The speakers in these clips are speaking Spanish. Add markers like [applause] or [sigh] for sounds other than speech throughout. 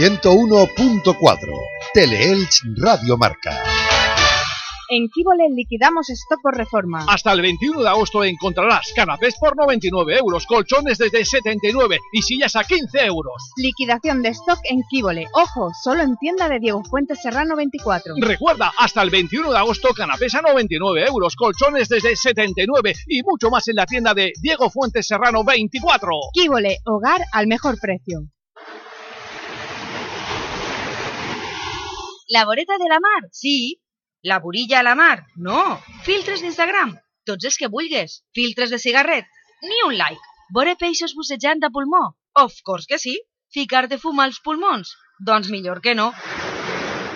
101.4 Teleelch Radio Marca. En Kibole liquidamos stock por reforma. Hasta el 21 de agosto encontrarás canapés por 99 euros, colchones desde 79 y sillas a 15 euros. Liquidación de stock en Kibole. Ojo, solo en tienda de Diego Fuentes Serrano 24. Recuerda, hasta el 21 de agosto canapés a 99 euros, colchones desde 79 y mucho más en la tienda de Diego Fuentes Serrano 24. Kibole, hogar al mejor precio. La voreta de la mar, sí. La burilla a la mar, no. Filtres d'Instagram, tots els que vulguis. Filtres de cigarret, ni un like. Vore peixos bussejant a pulmó, of course que sí. Ficar de fum als pulmons, doncs millor que no.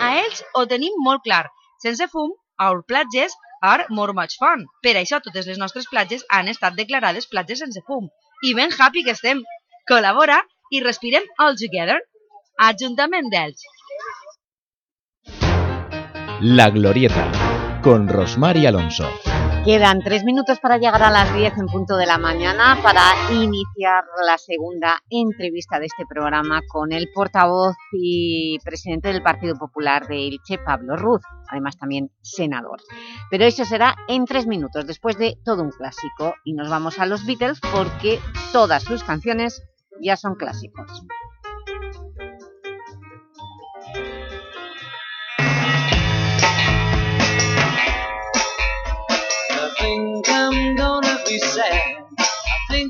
A ells ho tenim molt clar. Sense fum, our platges are more much fun. Per això totes les nostres platges han estat declarades platges sense fum. I ben happy que estem. Col·labora i respirem all together. Ajuntament d'Elx. La Glorieta, con Rosmar y Alonso. Quedan tres minutos para llegar a las 10 en punto de la mañana para iniciar la segunda entrevista de este programa con el portavoz y presidente del Partido Popular de Elche, Pablo Ruz, además también senador. Pero eso será en tres minutos, después de todo un clásico. Y nos vamos a los Beatles porque todas sus canciones ya son clásicos.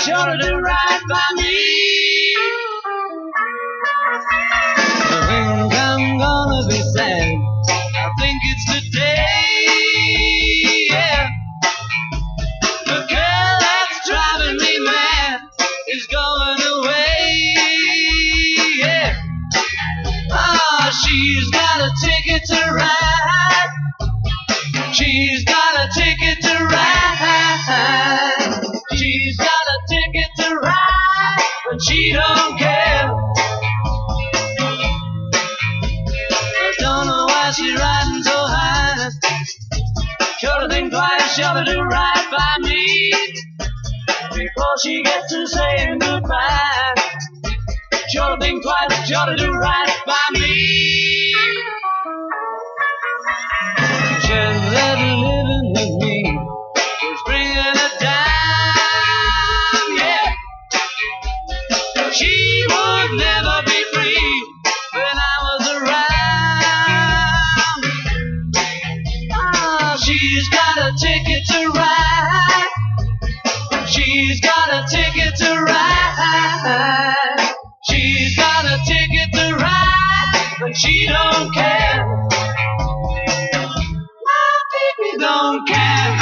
sure to do right by me. She don't care. My baby don't care.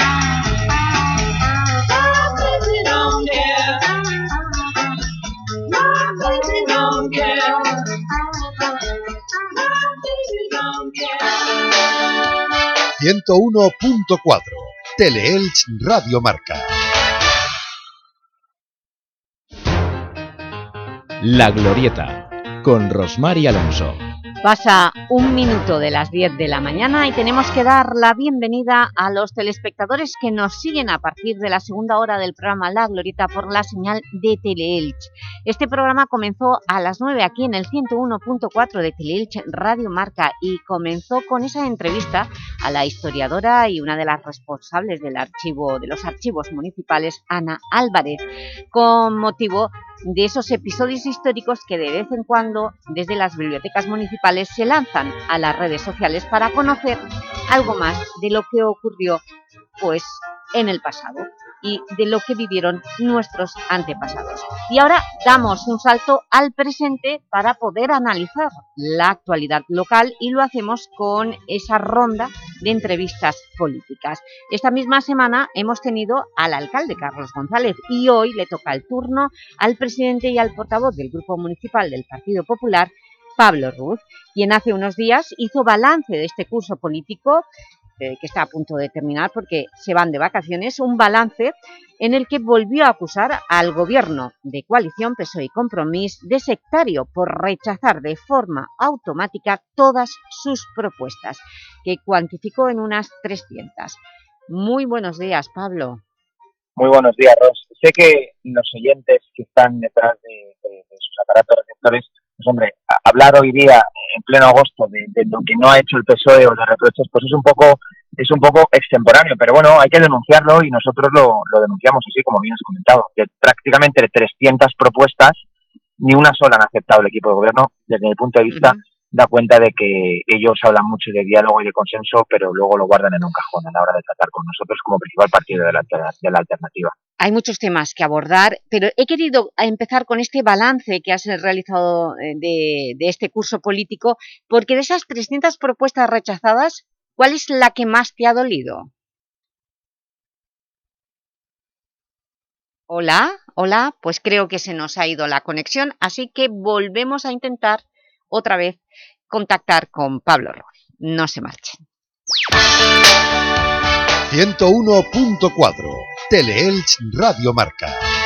My baby don't care. My baby don't care. My baby don't care. 101.4 Teleelch Radio Marca. La Glorieta, con Rosmar y Alonso. Pasa un minuto de las 10 de la mañana y tenemos que dar la bienvenida a los telespectadores que nos siguen a partir de la segunda hora del programa La Glorieta por la señal de Teleelch. Este programa comenzó a las 9 aquí en el 101.4 de Teleelch Radio Marca y comenzó con esa entrevista a la historiadora y una de las responsables del archivo, de los archivos municipales, Ana Álvarez, con motivo de esos episodios históricos que de vez en cuando desde las bibliotecas municipales se lanzan a las redes sociales para conocer algo más de lo que ocurrió pues, en el pasado y de lo que vivieron nuestros antepasados. Y ahora damos un salto al presente para poder analizar la actualidad local y lo hacemos con esa ronda de entrevistas políticas. Esta misma semana hemos tenido al alcalde Carlos González y hoy le toca el turno al presidente y al portavoz del Grupo Municipal del Partido Popular, Pablo Ruz, quien hace unos días hizo balance de este curso político eh, que está a punto de terminar porque se van de vacaciones, un balance en el que volvió a acusar al gobierno de coalición PSOE y Compromís de sectario por rechazar de forma automática todas sus propuestas, que cuantificó en unas 300. Muy buenos días, Pablo. Muy buenos días, Ros. Sé que los oyentes que están detrás de, sus aparatos receptores pues hombre, hablar hoy día, en pleno agosto, de, lo que no ha hecho el PSOE o de reproches, pues es un poco es un poco extemporáneo, pero bueno, hay que denunciarlo y nosotros lo, lo denunciamos así, como bien has comentado, que prácticamente de 300 propuestas, ni una sola han aceptado el equipo de gobierno, desde mi punto de vista, da cuenta de que ellos hablan mucho de diálogo y de consenso, pero luego lo guardan en un cajón a la hora de tratar con nosotros como principal partido de la, de la alternativa. Hay muchos temas que abordar, pero he querido empezar con este balance que has realizado eh, de, de este curso político, porque de esas 300 propuestas rechazadas, ¿cuál es la que más te ha dolido? Hola, hola, pues creo que se nos ha ido la conexión, así que volvemos a intentar otra vez contactar con Pablo Ruiz. No se marchen. 101.4 Teleelch Radio Marca.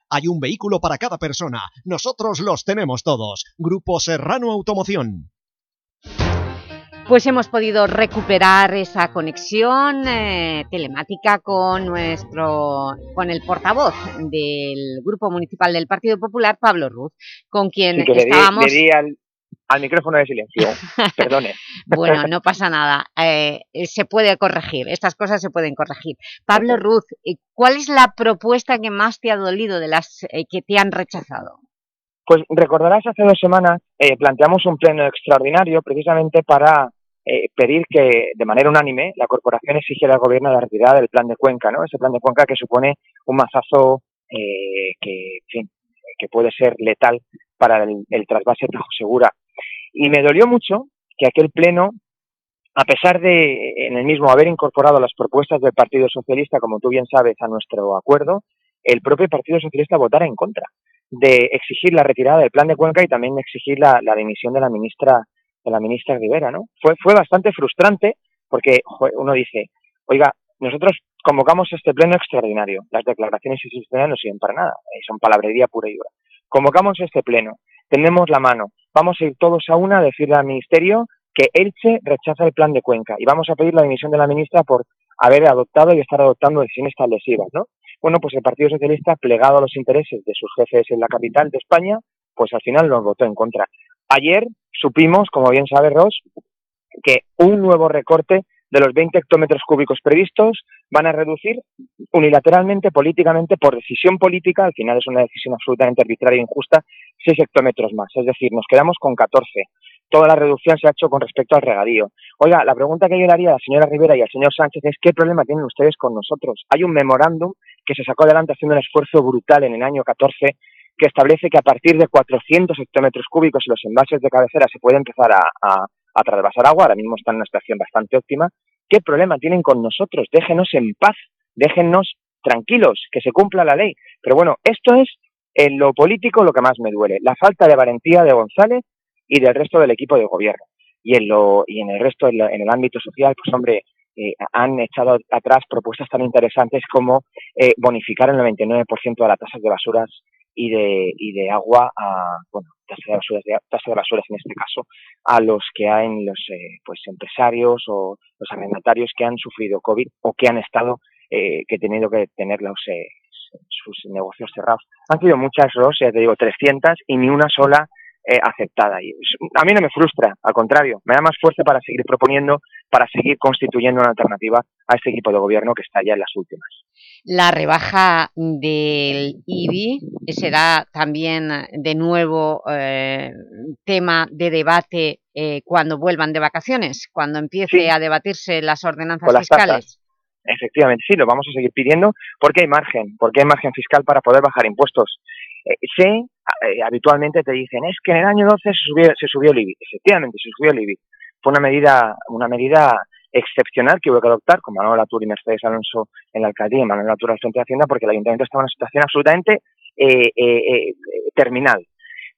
Hay un vehículo para cada persona. Nosotros los tenemos todos. Grupo Serrano Automoción. Pues hemos podido recuperar esa conexión eh, telemática con nuestro con el portavoz del Grupo Municipal del Partido Popular, Pablo Ruz, con quien sí, estábamos... Le di, le di al, al, micrófono de silencio, [laughs] perdone. bueno, [laughs] no pasa nada, eh, se puede corregir, estas cosas se pueden corregir. Pablo Ruz, eh, ¿cuál es la propuesta que más te ha dolido de las eh, que te han rechazado? Pues recordarás hace dos semanas eh, planteamos un pleno extraordinario precisamente para eh, pedir que de manera unánime la corporación exigiera al gobierno la retirada del plan de Cuenca, ¿no? Ese plan de Cuenca que supone un mazazo eh, que, en fin, que puede ser letal para el, el trasvase Tajo Segura. Y me dolió mucho que aquel pleno, a pesar de en el mismo haber incorporado las propuestas del Partido Socialista, como tú bien sabes, a nuestro acuerdo, el propio Partido Socialista votara en contra de exigir la retirada del plan de Cuenca y también exigir la, dimisión de la ministra de la ministra Rivera, ¿no? Fue, fue bastante frustrante porque uno dice, oiga, nosotros convocamos este pleno extraordinario, las declaraciones institucionales no sirven para nada, eh, son palabrería pura y dura. Convocamos este pleno, tenemos la mano, vamos a ir todos a una a decirle al ministerio que Elche rechaza el plan de Cuenca y vamos a pedir la dimisión de la ministra por haber adoptado y estar adoptando decisiones tan lesivas, ¿no? Bueno, pues el Partido Socialista, plegado a los intereses de sus jefes en la capital de España, pues al final nos votó en contra. Ayer supimos, como bien sabe Ross, que un nuevo recorte de los 20 hectómetros cúbicos previstos van a reducir unilateralmente, políticamente, por decisión política, al final es una decisión absolutamente arbitraria e injusta, 6 hectómetros más. Es decir, nos quedamos con 14. Toda la reducción se ha hecho con respecto al regadío. Oiga, la pregunta que yo le haría a la señora Rivera y al señor Sánchez es ¿qué problema tienen ustedes con nosotros? Hay un memorándum que se sacó adelante haciendo un esfuerzo brutal en el año 14 que establece que a partir de 400 hectómetros cúbicos los envases de cabecera se puede empezar a, a trasvasar agua, ahora mismo están en una situación bastante óptima. ¿Qué problema tienen con nosotros? Déjenos en paz, déjennos tranquilos, que se cumpla la ley. Pero bueno, esto es en lo político lo que más me duele, la falta de valentía de González y del resto del equipo de gobierno. Y en, lo, y en el resto, en, la, en el ámbito social, pues hombre, eh, han echado atrás propuestas tan interesantes como eh, bonificar el 99% de las tasas de basuras y de, y de agua, a, bueno, tasa de, basuras, tasa de basuras en este caso, a los que hay los eh, pues empresarios o los arrendatarios que han sufrido COVID o que han estado, eh, que tenido que tener los, eh, sus negocios cerrados. Han sido muchas, Ros, ya te digo, 300 y ni una sola eh, aceptada. Y a mí no me frustra, al contrario, me da más fuerza para seguir proponiendo, para seguir constituyendo una alternativa a este equipo de gobierno que está ya en las últimas. La rebaja del IBI será también de nuevo eh, tema de debate eh, cuando vuelvan de vacaciones, cuando empiece Sí. a debatirse las ordenanzas las fiscales. tasas. Efectivamente, sí, lo vamos a seguir pidiendo porque hay margen, porque hay margen fiscal para poder bajar impuestos. Eh, sé, eh, habitualmente te dicen, es que en el año 12 se subió, se subió el IBI. Efectivamente, se subió el IBI. Fue una medida, una medida excepcional que hubo que adoptar con Manuel Latour y Mercedes Alonso en la alcaldía y Manuel Latour al frente de Hacienda porque el ayuntamiento estaba en una situación absolutamente eh, eh, eh, terminal.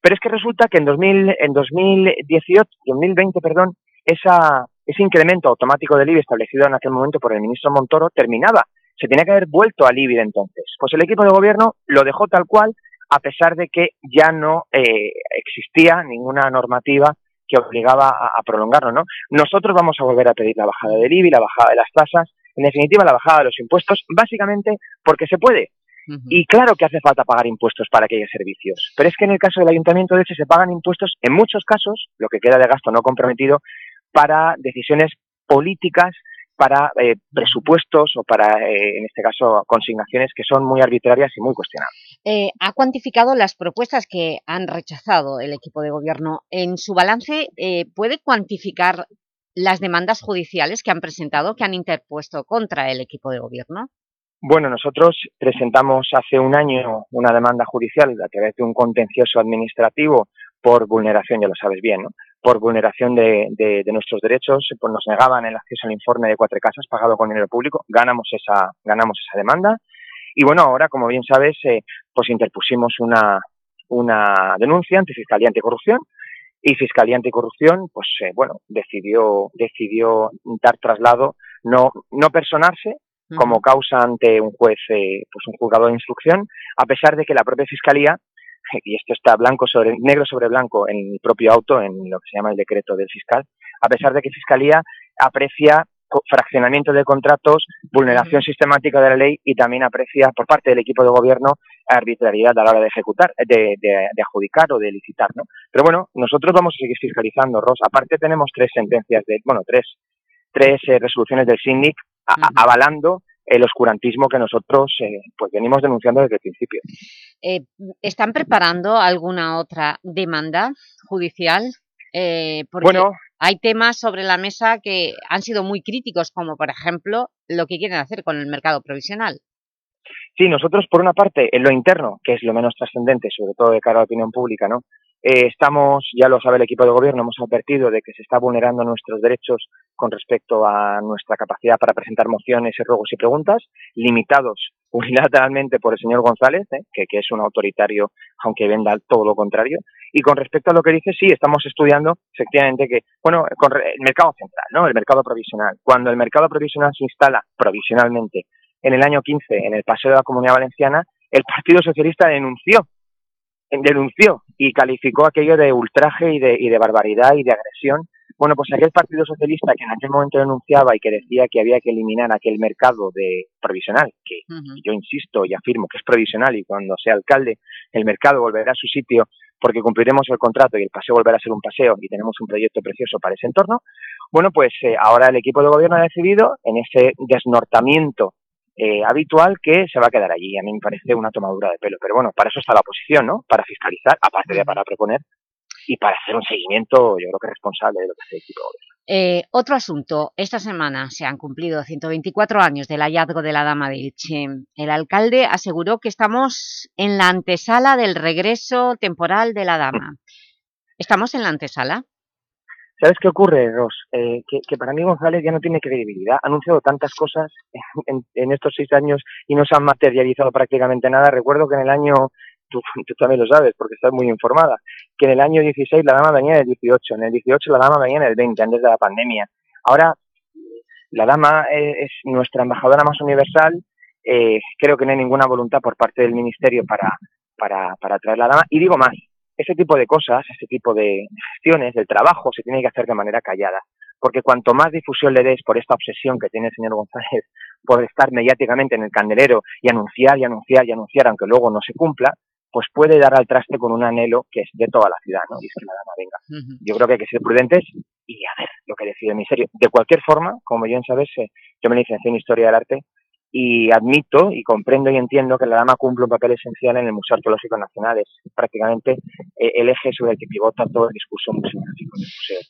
Pero es que resulta que en, 2000, en 2018, 2020, perdón, esa, ese incremento automático del IBI establecido en aquel momento por el ministro Montoro terminaba. Se tenía que haber vuelto al IBI entonces. Pues el equipo de gobierno lo dejó tal cual, a pesar de que ya no eh, existía ninguna normativa que obligaba a, a prolongarlo. ¿no? Nosotros vamos a volver a pedir la bajada del IBI, la bajada de las tasas, en definitiva la bajada de los impuestos, básicamente porque se puede. Y claro que hace falta pagar impuestos para que haya servicios, pero es que en el caso del Ayuntamiento de Elche se pagan impuestos, en muchos casos, lo que queda de gasto no comprometido, para decisiones políticas, para eh, presupuestos o para, eh, en este caso, consignaciones que son muy arbitrarias y muy cuestionables. Eh, ha cuantificado las propuestas que han rechazado el equipo de gobierno. En su balance, eh, ¿puede cuantificar las demandas judiciales que han presentado, que han interpuesto contra el equipo de gobierno? Bueno, nosotros presentamos hace un año una demanda judicial a través de un contencioso administrativo por vulneración, ya lo sabes bien, ¿no? por vulneración de, de, de nuestros derechos, pues nos negaban el acceso al informe de cuatro casas pagado con dinero público, ganamos esa, ganamos esa demanda y bueno, ahora, como bien sabes, eh, pues interpusimos una, una denuncia ante Fiscalía Anticorrupción y Fiscalía Anticorrupción, pues eh, bueno, decidió, decidió dar traslado, no, no personarse como causa ante un juez, eh, pues un juzgado de instrucción, a pesar de que la propia Fiscalía, [laughs] y esto está blanco sobre, negro sobre blanco en el propio auto, en lo que se llama el decreto del fiscal, a pesar de que Fiscalía aprecia fraccionamiento de contratos, vulneración sistemática de la ley y también aprecia por parte del equipo de gobierno arbitrariedad a la hora de ejecutar, de, de- de adjudicar o de licitar, ¿no? Pero bueno, nosotros vamos a seguir fiscalizando, Ros. Aparte tenemos tres sentencias de, bueno, tres, tres eh, resoluciones del SINDIC a- avalando el oscurantismo que nosotros eh, pues venimos denunciando desde el principio. Eh, ¿Están preparando alguna otra demanda judicial? Eh, porque Bueno. hay temas sobre la mesa que han sido muy críticos, como por ejemplo lo que quieren hacer con el mercado provisional. Sí, nosotros por una parte, en lo interno, que es lo menos trascendente, sobre todo de cara a la opinión pública, ¿no? Eh, estamos, ya lo sabe el equipo de gobierno, hemos advertido de que se está vulnerando nuestros derechos con respecto a nuestra capacidad para presentar mociones, y ruegos y preguntas, limitados unilateralmente por el señor González, ¿eh? que, es un autoritario, aunque venda todo lo contrario. Y con respecto a lo que dice, sí, estamos estudiando, efectivamente, que, bueno, con el mercado central, ¿no? El mercado provisional. Cuando el mercado provisional se instala provisionalmente en el año 15 en el Paseo de la Comunidad Valenciana, el Partido Socialista denunció, denunció y calificó aquello de ultraje y de, y de barbaridad y de agresión. Bueno, pues aquel Partido Socialista que en aquel momento denunciaba y que decía que había que eliminar aquel mercado de provisional, que yo insisto y afirmo que es provisional y cuando sea alcalde el mercado volverá a su sitio porque cumpliremos el contrato y el paseo volverá a ser un paseo y tenemos un proyecto precioso para ese entorno, bueno, pues eh, ahora el equipo de gobierno ha decidido en ese desnortamiento eh, habitual que se va a quedar allí. A mí me parece una tomadura de pelo. Pero bueno, para eso está la oposición, ¿no? Para fiscalizar, aparte de para proponer y para hacer un seguimiento, yo creo que responsable de lo que hace el equipo. Eh, otro asunto, esta semana se han cumplido 124 años del hallazgo de la Dama de Elche. El alcalde aseguró que estamos en la antesala del regreso temporal de la Dama. ¿Estamos en la antesala? ¿Sabes qué ocurre, Ros? Eh, que, que para mí González ya no tiene credibilidad. Ha anunciado tantas cosas en, en estos seis años y no se han materializado prácticamente nada. Recuerdo que en el año, tú, [laughs] tú también lo sabes porque estás muy informada, que en el año 16 la dama venía del 18, en el 18 la dama venía en el 20, antes de la pandemia. Ahora La dama es, es nuestra embajadora más universal. eh, creo que no hay ninguna voluntad por parte del Ministerio para, para, para traer la dama. Y digo más, ese tipo de cosas, ese tipo de gestiones, del trabajo, se tiene que hacer de manera callada. Porque cuanto más difusión le des por esta obsesión que tiene el señor González [laughs] por estar mediáticamente en el candelero y anunciar y anunciar y anunciar, aunque luego no se cumpla, pues puede dar al traste con un anhelo que es de toda la ciudad, ¿no? Y es que la dama venga. Yo creo que hay que ser prudentes y a ver lo que decide el Ministerio. De cualquier forma, como bien sabes, eh, yo me licencié en Historia del Arte y admito y comprendo y entiendo que la dama cumple un papel esencial en el Museo Arqueológico Nacional. Es prácticamente eh, el eje sobre el que pivota todo el discurso museográfico del museo.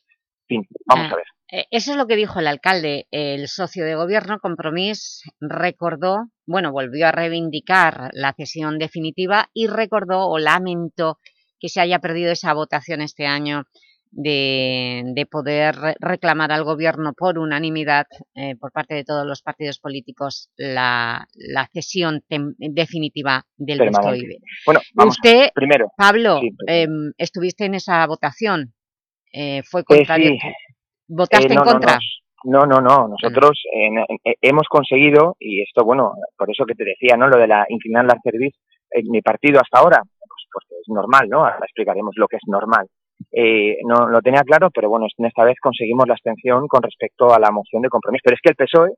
En fin, vamos a ver. Eh, Eso es lo que dijo el alcalde. El socio de gobierno, Compromís, recordó, bueno, volvió a reivindicar la cesión definitiva y recordó o lamentó que se haya perdido esa votación este año de, de poder re- reclamar al gobierno por unanimidad eh, por parte de todos los partidos políticos la, la cesión tem- definitiva del. Bueno, vamos, Usted, primero. Pablo, Sí, em, estuviste en esa votación. Eh, ¿Fue Eh, contrario? sí. ¿Votaste Eh, no, en no, contra? No, no, no. Nosotros en- en- eh, hemos conseguido, y esto, bueno, por eso que te decía, ¿no? Lo de la inclinar la cerviz, en mi partido hasta ahora, pues porque es normal, ¿no? Ahora explicaremos lo que es normal. Eh, no lo tenía claro, pero bueno, en esta vez conseguimos la abstención con respecto a la moción de compromiso. Pero es que el PSOE,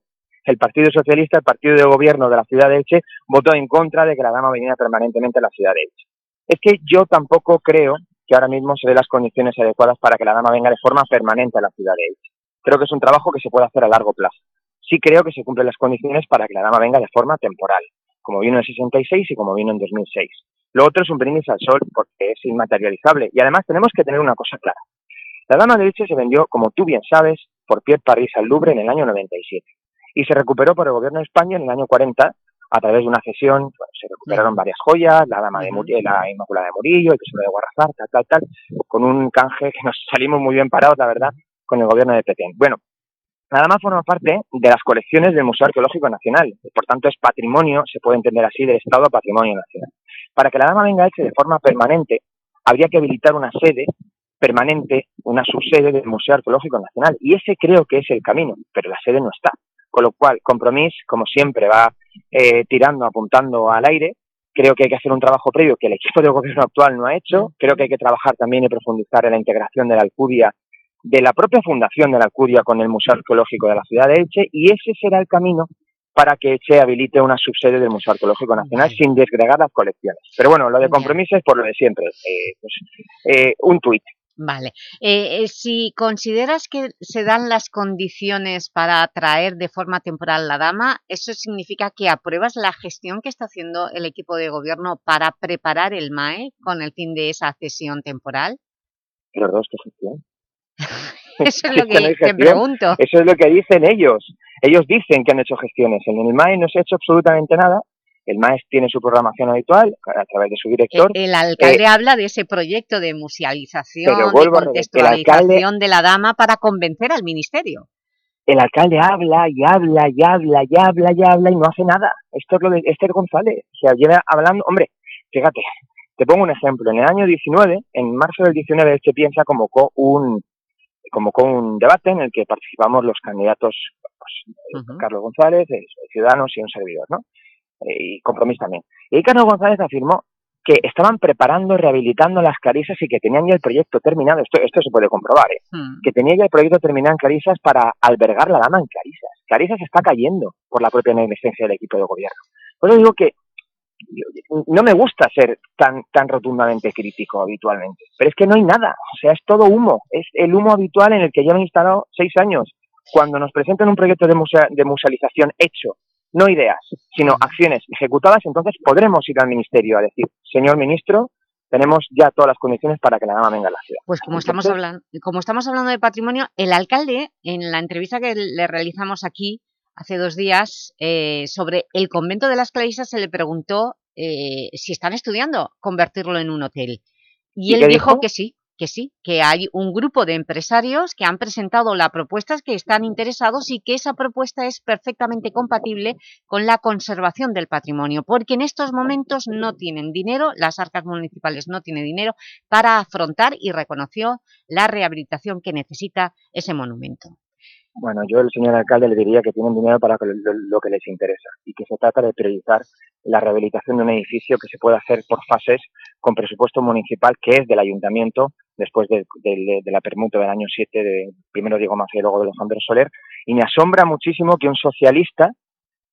el Partido Socialista, el Partido de Gobierno de la ciudad de Elche, votó en contra de que la dama viniera permanentemente a la ciudad de Elche. Es que yo tampoco creo que ahora mismo se den las condiciones adecuadas para que la dama venga de forma permanente a la ciudad de Elche. Creo que es un trabajo que se puede hacer a largo plazo. Sí creo que se cumplen las condiciones para que la dama venga de forma temporal, como vino en el 66 y como vino en 2006. Lo otro es un brindis al sol porque es inmaterializable. Y además tenemos que tener una cosa clara. La Dama de Elche se vendió, como tú bien sabes, por Pierre París al Louvre en el año 97. Y se recuperó por el gobierno de España en el año 40 a través de una cesión. Bueno, se recuperaron varias joyas, la Dama de Murillo, la Inmaculada de Murillo, el Tesoro de Guarrazar, tal, tal, tal, con un canje que nos [laughs] salimos muy bien parados, la verdad, con el gobierno de Petén. Bueno, la Dama forma parte de las colecciones del Museo Arqueológico Nacional. y Por tanto, es patrimonio, se puede entender así, del Estado Patrimonio Nacional. Para que la Dama venga a Elche de forma permanente, habría que habilitar una sede permanente, una subsede del Museo Arqueológico Nacional. Y ese creo que es el camino, pero la sede no está. Con lo cual, Compromís, como siempre, va eh, tirando, apuntando al aire. Creo que hay que hacer un trabajo previo que el equipo de gobierno actual no ha hecho. Creo que hay que trabajar también y profundizar en la integración de la Alcudia, de la propia fundación de la Alcudia con el Museo Arqueológico de la ciudad de Elche. Y ese será el camino para que Elche habilite una subsede del Museo Arqueológico Nacional sin desgregar las colecciones. Pero bueno, lo de compromiso es por lo de siempre. Eh, pues, eh, un tuit. Vale. Eh, eh, si consideras que se dan las condiciones para atraer de forma temporal la dama, ¿eso significa que apruebas la gestión que está haciendo el equipo de gobierno para preparar el MAE con el fin de esa cesión temporal? Pero dos, ¿qué gestión? [laughs] Eso es lo [laughs] que te pregunto. Eso es lo que dicen ellos. Ellos dicen que han hecho gestiones. En el MAE no se ha hecho absolutamente nada. El MAE tiene su programación habitual a través de su director. El alcalde Eh, habla de ese proyecto de musealización, de el alcalde- contextualización de la dama para convencer al ministerio. el alcalde habla y habla y habla y habla y habla y no hace nada. Esto es lo de Esther González. O sea, lleva hablando, hombre, fíjate, te pongo un ejemplo. En el año 19, en marzo del 19, Elche Piensa convocó un, convocó un debate en el que participamos los candidatos, pues, Carlos González, Ciudadanos y un servidor, ¿no? Y Compromís también. Y Carlos González afirmó que estaban preparando, rehabilitando las Carisas y que tenían ya el proyecto terminado. Esto, esto se puede comprobar, ¿eh? que tenía ya el proyecto terminado en Carisas para albergar la dama en Carisas. Carisas está cayendo por la propia negligencia del equipo de gobierno. Por eso digo que no me gusta ser tan, tan rotundamente crítico habitualmente, pero es que no hay nada, o sea, es todo humo, es el humo habitual en el que llevan instalado seis años. Cuando nos presentan un proyecto de, musea- de musealización hecho, no ideas, sino acciones ejecutadas, entonces podremos ir al ministerio a decir, señor ministro, tenemos ya todas las condiciones para que la dama venga a la ciudad. Pues como estamos, hablando, como estamos hablando de patrimonio, el alcalde, en la entrevista que le realizamos aquí hace dos días eh, sobre el convento de las Clarisas, se le preguntó eh, si están estudiando convertirlo en un hotel. Y, ¿Y él dijo? que sí, que sí, que hay un grupo de empresarios que han presentado la propuesta, que están interesados y que esa propuesta es perfectamente compatible con la conservación del patrimonio, porque en estos momentos no tienen dinero, las arcas municipales no tienen dinero para afrontar y reconoció la rehabilitación que necesita ese monumento. Bueno, yo al señor alcalde le diría que tienen dinero para lo, que les interesa y que se trata de priorizar la rehabilitación de un edificio que se puede hacer por fases con presupuesto municipal que es del ayuntamiento después de, de- de la permuta del año 7 de primero Diego Mafia y luego de Alejandro Soler y me asombra muchísimo que un socialista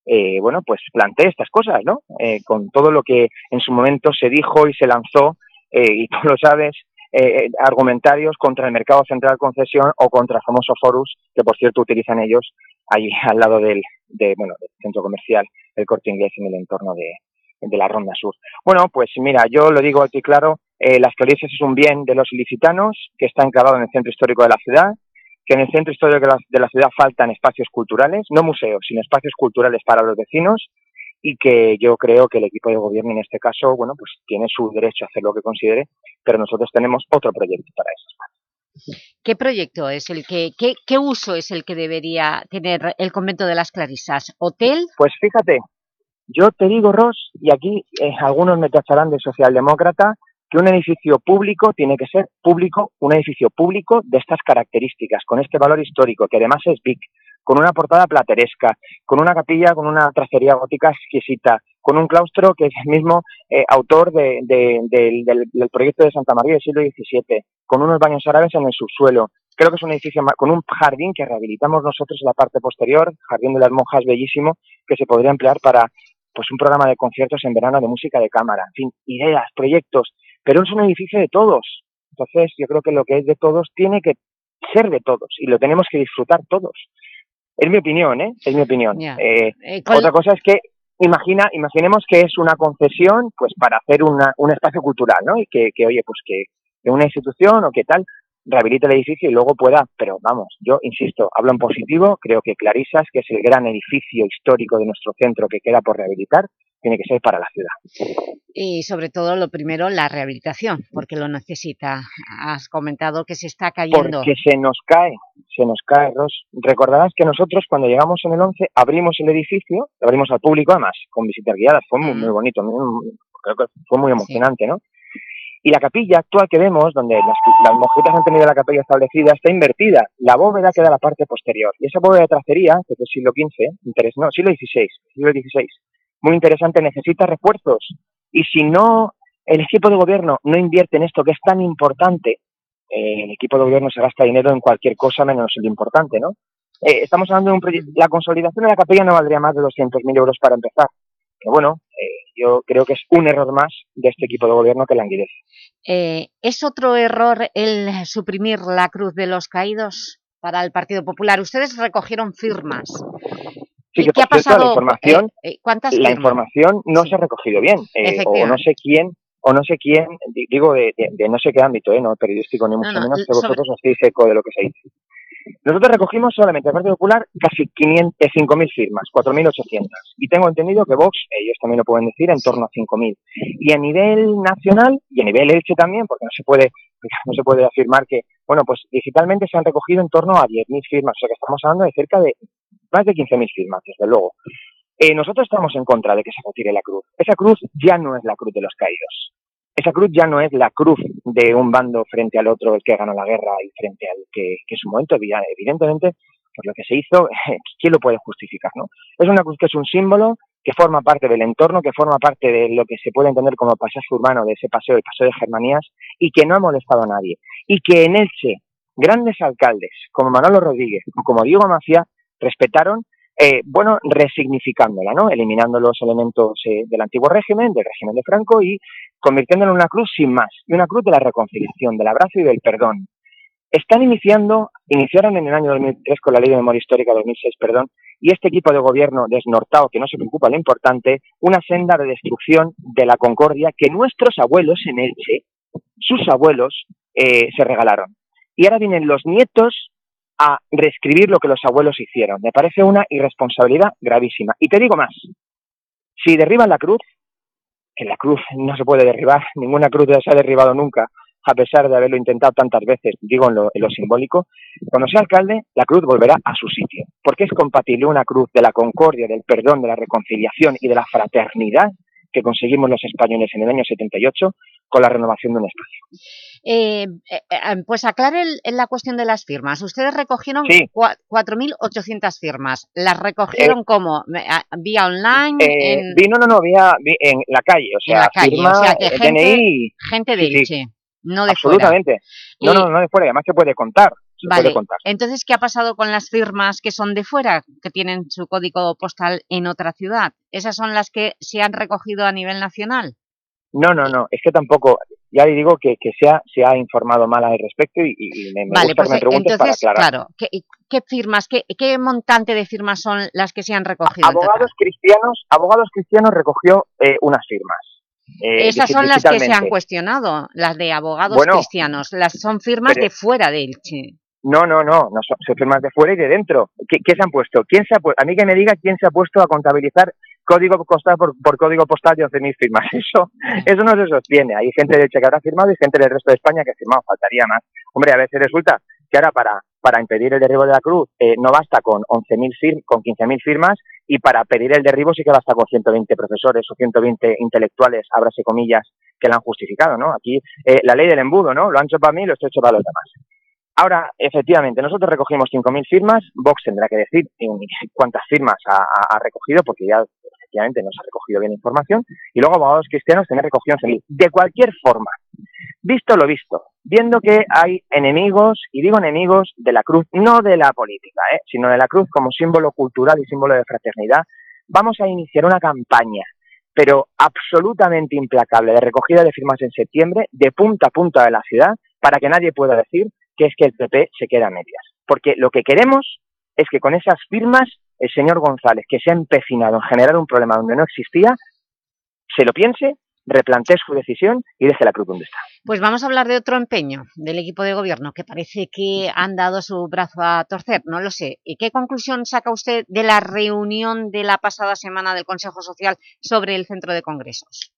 eh, bueno, pues plantee estas cosas, ¿no? Eh, con todo lo que en su momento se dijo y se lanzó, eh, y tú lo sabes, eh, argumentarios contra el mercado central concesión o contra el famoso Forus, que por cierto utilizan ellos allí al lado del, de, bueno, del centro comercial, el corte inglés en el entorno de, de la Ronda Sur. Bueno, pues mira, yo lo digo aquí claro, eh, las Clarisas es un bien de los ilicitanos que está enclavado en el centro histórico de la ciudad, que en el centro histórico de la, de la ciudad faltan espacios culturales, no museos, sino espacios culturales para los vecinos y que yo creo que el equipo de gobierno en este caso, bueno, pues tiene su derecho a hacer lo que considere, pero nosotros tenemos otro proyecto para eso. ¿Qué proyecto es el que, qué, qué uso es el que debería tener el convento de las Clarisas? ¿Hotel? Pues fíjate, yo te digo, Ros, y aquí eh, algunos me tacharán de socialdemócrata, que un edificio público tiene que ser público, un edificio público de estas características, con este valor histórico, que además es big, con una portada plateresca, con una capilla, con una tracería gótica exquisita, con un claustro que es el mismo eh, autor de- de- del, del- proyecto de Santa María del siglo XVII, con unos baños árabes en el subsuelo. Creo que es un edificio con un jardín que rehabilitamos nosotros en la parte posterior, jardín de las monjas bellísimo, que se podría emplear para pues un programa de conciertos en verano de música de cámara, en fin, ideas, proyectos, pero es un edificio de todos. Entonces, yo creo que lo que es de todos tiene que ser de todos y lo tenemos que disfrutar todos. Es mi opinión, ¿eh? Es mi opinión. Eh, Eh, Otra cosa es que imagina, imaginemos que es una concesión, pues para hacer una, un espacio cultural, ¿no? Y que, que, oye, pues que, que una institución o que tal rehabilite el edificio y luego pueda, pero vamos, yo insisto, hablo en positivo, creo que Clarisas, que es el gran edificio histórico de nuestro centro que queda por rehabilitar, tiene que ser para la ciudad. Y sobre todo, lo primero, la rehabilitación, porque lo necesita. Has comentado que se está cayendo. Porque se nos cae, se nos cae, Ros. Recordarás que nosotros cuando llegamos en el 11 abrimos el edificio, lo abrimos al público además, con visitas guiadas, fue muy, muy bonito, muy- creo que fue muy emocionante, ¿no? Y la capilla actual que vemos, donde las, las han tenido la capilla establecida, está invertida. La bóveda queda en la parte posterior. Y esa bóveda de tracería, que es del siglo XV, interes- no, siglo XVI, siglo XVI, muy interesante, necesita refuerzos. Y si no, el equipo de gobierno no invierte en esto que es tan importante, eh, el equipo de gobierno se gasta dinero en cualquier cosa menos en lo importante, ¿no? Eh, estamos hablando de un proyecto, la consolidación de la capilla no valdría más de 200.000 euros para empezar. Pero bueno, eh, yo creo que es un error más de este equipo de gobierno que languidece. Eh, ¿Es otro error el suprimir la Cruz de los Caídos para el Partido Popular? Ustedes recogieron firmas. Sí, ¿Qué- que qué ha cierto, la información, Eh, eh, ¿Cuántas la información no se ha recogido bien, eh, o no sé quién, o no sé quién, di- digo de, de- de no sé qué ámbito, eh, no periodístico ni mucho no, menos, que sobre- vosotros os hacéis eco de lo que se dice. Nosotros recogimos solamente el Partido Popular casi 500, eh, 5.000 firmas, 4.800. Y tengo entendido que Vox, ellos también lo pueden decir, en torno a 5.000. Y a nivel nacional, y a nivel Elche también, porque no se puede, [laughs] no se puede afirmar que, bueno, pues digitalmente se han recogido en torno a 10.000 firmas, o sea que estamos hablando de cerca de más de 15.000 firmas, desde luego. Eh, nosotros estamos en contra de que se retire la cruz. Esa cruz ya no es la cruz de los caídos. Esa cruz ya no es la cruz de un bando frente al otro, el que ganó la guerra y frente al que, que en su momento, evi- evidentemente, por lo que se hizo, [laughs] ¿quién lo puede justificar? no? Es una cruz que es un símbolo, que forma parte del entorno, que forma parte de lo que se puede entender como pasaje urbano de ese paseo, el paseo de Germanías, y que no ha molestado a nadie. Y que en Elche, grandes alcaldes como Manolo Rodríguez o como Diego Macía respetaron eh, bueno, resignificándola, ¿no? Eliminando los elementos eh, del antiguo régimen, del régimen de Franco y convirtiéndola en una cruz sin más, y una cruz de la reconciliación, del abrazo y del perdón. Están iniciando, iniciaron en el año 2003 con la Ley de Memoria Histórica 2006, perdón, y este equipo de gobierno desnortado, que no se preocupa lo importante, una senda de destrucción de la concordia que nuestros abuelos en Elche, sus abuelos, eh, se regalaron. Y ahora vienen los nietos a reescribir lo que los abuelos hicieron. Me parece una irresponsabilidad gravísima. Y te digo más, si derriban la cruz, que la cruz no se puede derribar, [laughs] ninguna cruz se ha derribado nunca, a pesar de haberlo intentado tantas veces, digo en lo, en lo simbólico, cuando sea alcalde, la cruz volverá a su sitio, porque es compatible una cruz de la concordia, del perdón, de la reconciliación y de la fraternidad que conseguimos los españoles en el año 78 con la renovación de un espacio. Eh, eh, eh, pues aclare el- la cuestión de las firmas. Ustedes recogieron Sí. cua- 4.800 firmas. ¿Las recogieron como ¿Vía online? Eh, en, vi, no, no, no, vía, vi en la calle, o en sea, la calle? firma, o sea, que eh, gente, DNI, gente de sí, sí. Elche, no de fuera. absolutamente. No, Y- no, no de fuera, además se puede contar, se Vale, puede contar. entonces, ¿qué ha pasado con las firmas que son de fuera, que tienen su código postal en otra ciudad? ¿Esas son las que se han recogido a nivel nacional? No, no, no, es que tampoco, ya le digo que, que se, ha, se ha informado mal al respecto y, y- me, me Vale, gusta pues que me preguntes entonces, para aclarar. claro, ¿qué, qué firmas, qué, qué montante de firmas son las que se han recogido? Abogados cristianos, abogados cristianos recogió eh, unas firmas. eh, Esas son las que se han cuestionado, las de abogados Bueno, cristianos. Las son firmas pero- de fuera de Elche. No, no, no, no son, son firmas de fuera y de dentro. ¿Qué, qué se han puesto? ¿Quién se ha a mí que me diga quién se ha puesto a contabilizar código postal por, por código postal de 11.000 firmas. Eso, eso no se sostiene. Hay gente de Elche que habrá firmado y gente del resto de España que ha firmado. Faltaría más. Hombre, a veces resulta que ahora para, para impedir el derribo de la cruz eh, no basta con 11.000 fir con 15.000 firmas y para pedir el derribo sí que basta con 120 profesores o 120 intelectuales, ábrase comillas, que la han justificado, ¿no? Aquí eh, la ley del embudo, ¿no? Lo han hecho para mí, lo estoy hecho para los demás. Ahora, efectivamente, nosotros recogimos 5.000 firmas, Vox tendrá que decir en cuántas firmas ha recogido, porque ya efectivamente no se ha recogido bien información, y luego abogados cristianos tendrán recogido 11.000. De cualquier forma, visto lo visto, viendo que hay enemigos, y digo enemigos de la cruz, no de la política, ¿eh? sino de la cruz como símbolo cultural y símbolo de fraternidad, vamos a iniciar una campaña, pero absolutamente implacable, de recogida de firmas en septiembre, de punta a punta de la ciudad, para que nadie pueda decir que es que el PP se queda a medias. Porque lo que queremos es que con esas firmas el señor González, que se ha empecinado en generar un problema donde no existía, se lo piense, replantee su decisión y deje la cruz donde está. Pues vamos a hablar de otro empeño del equipo de gobierno que parece que han dado su brazo a torcer, no lo sé. ¿Y qué conclusión saca usted de la reunión de la pasada semana del Consejo Social sobre el centro de congresos?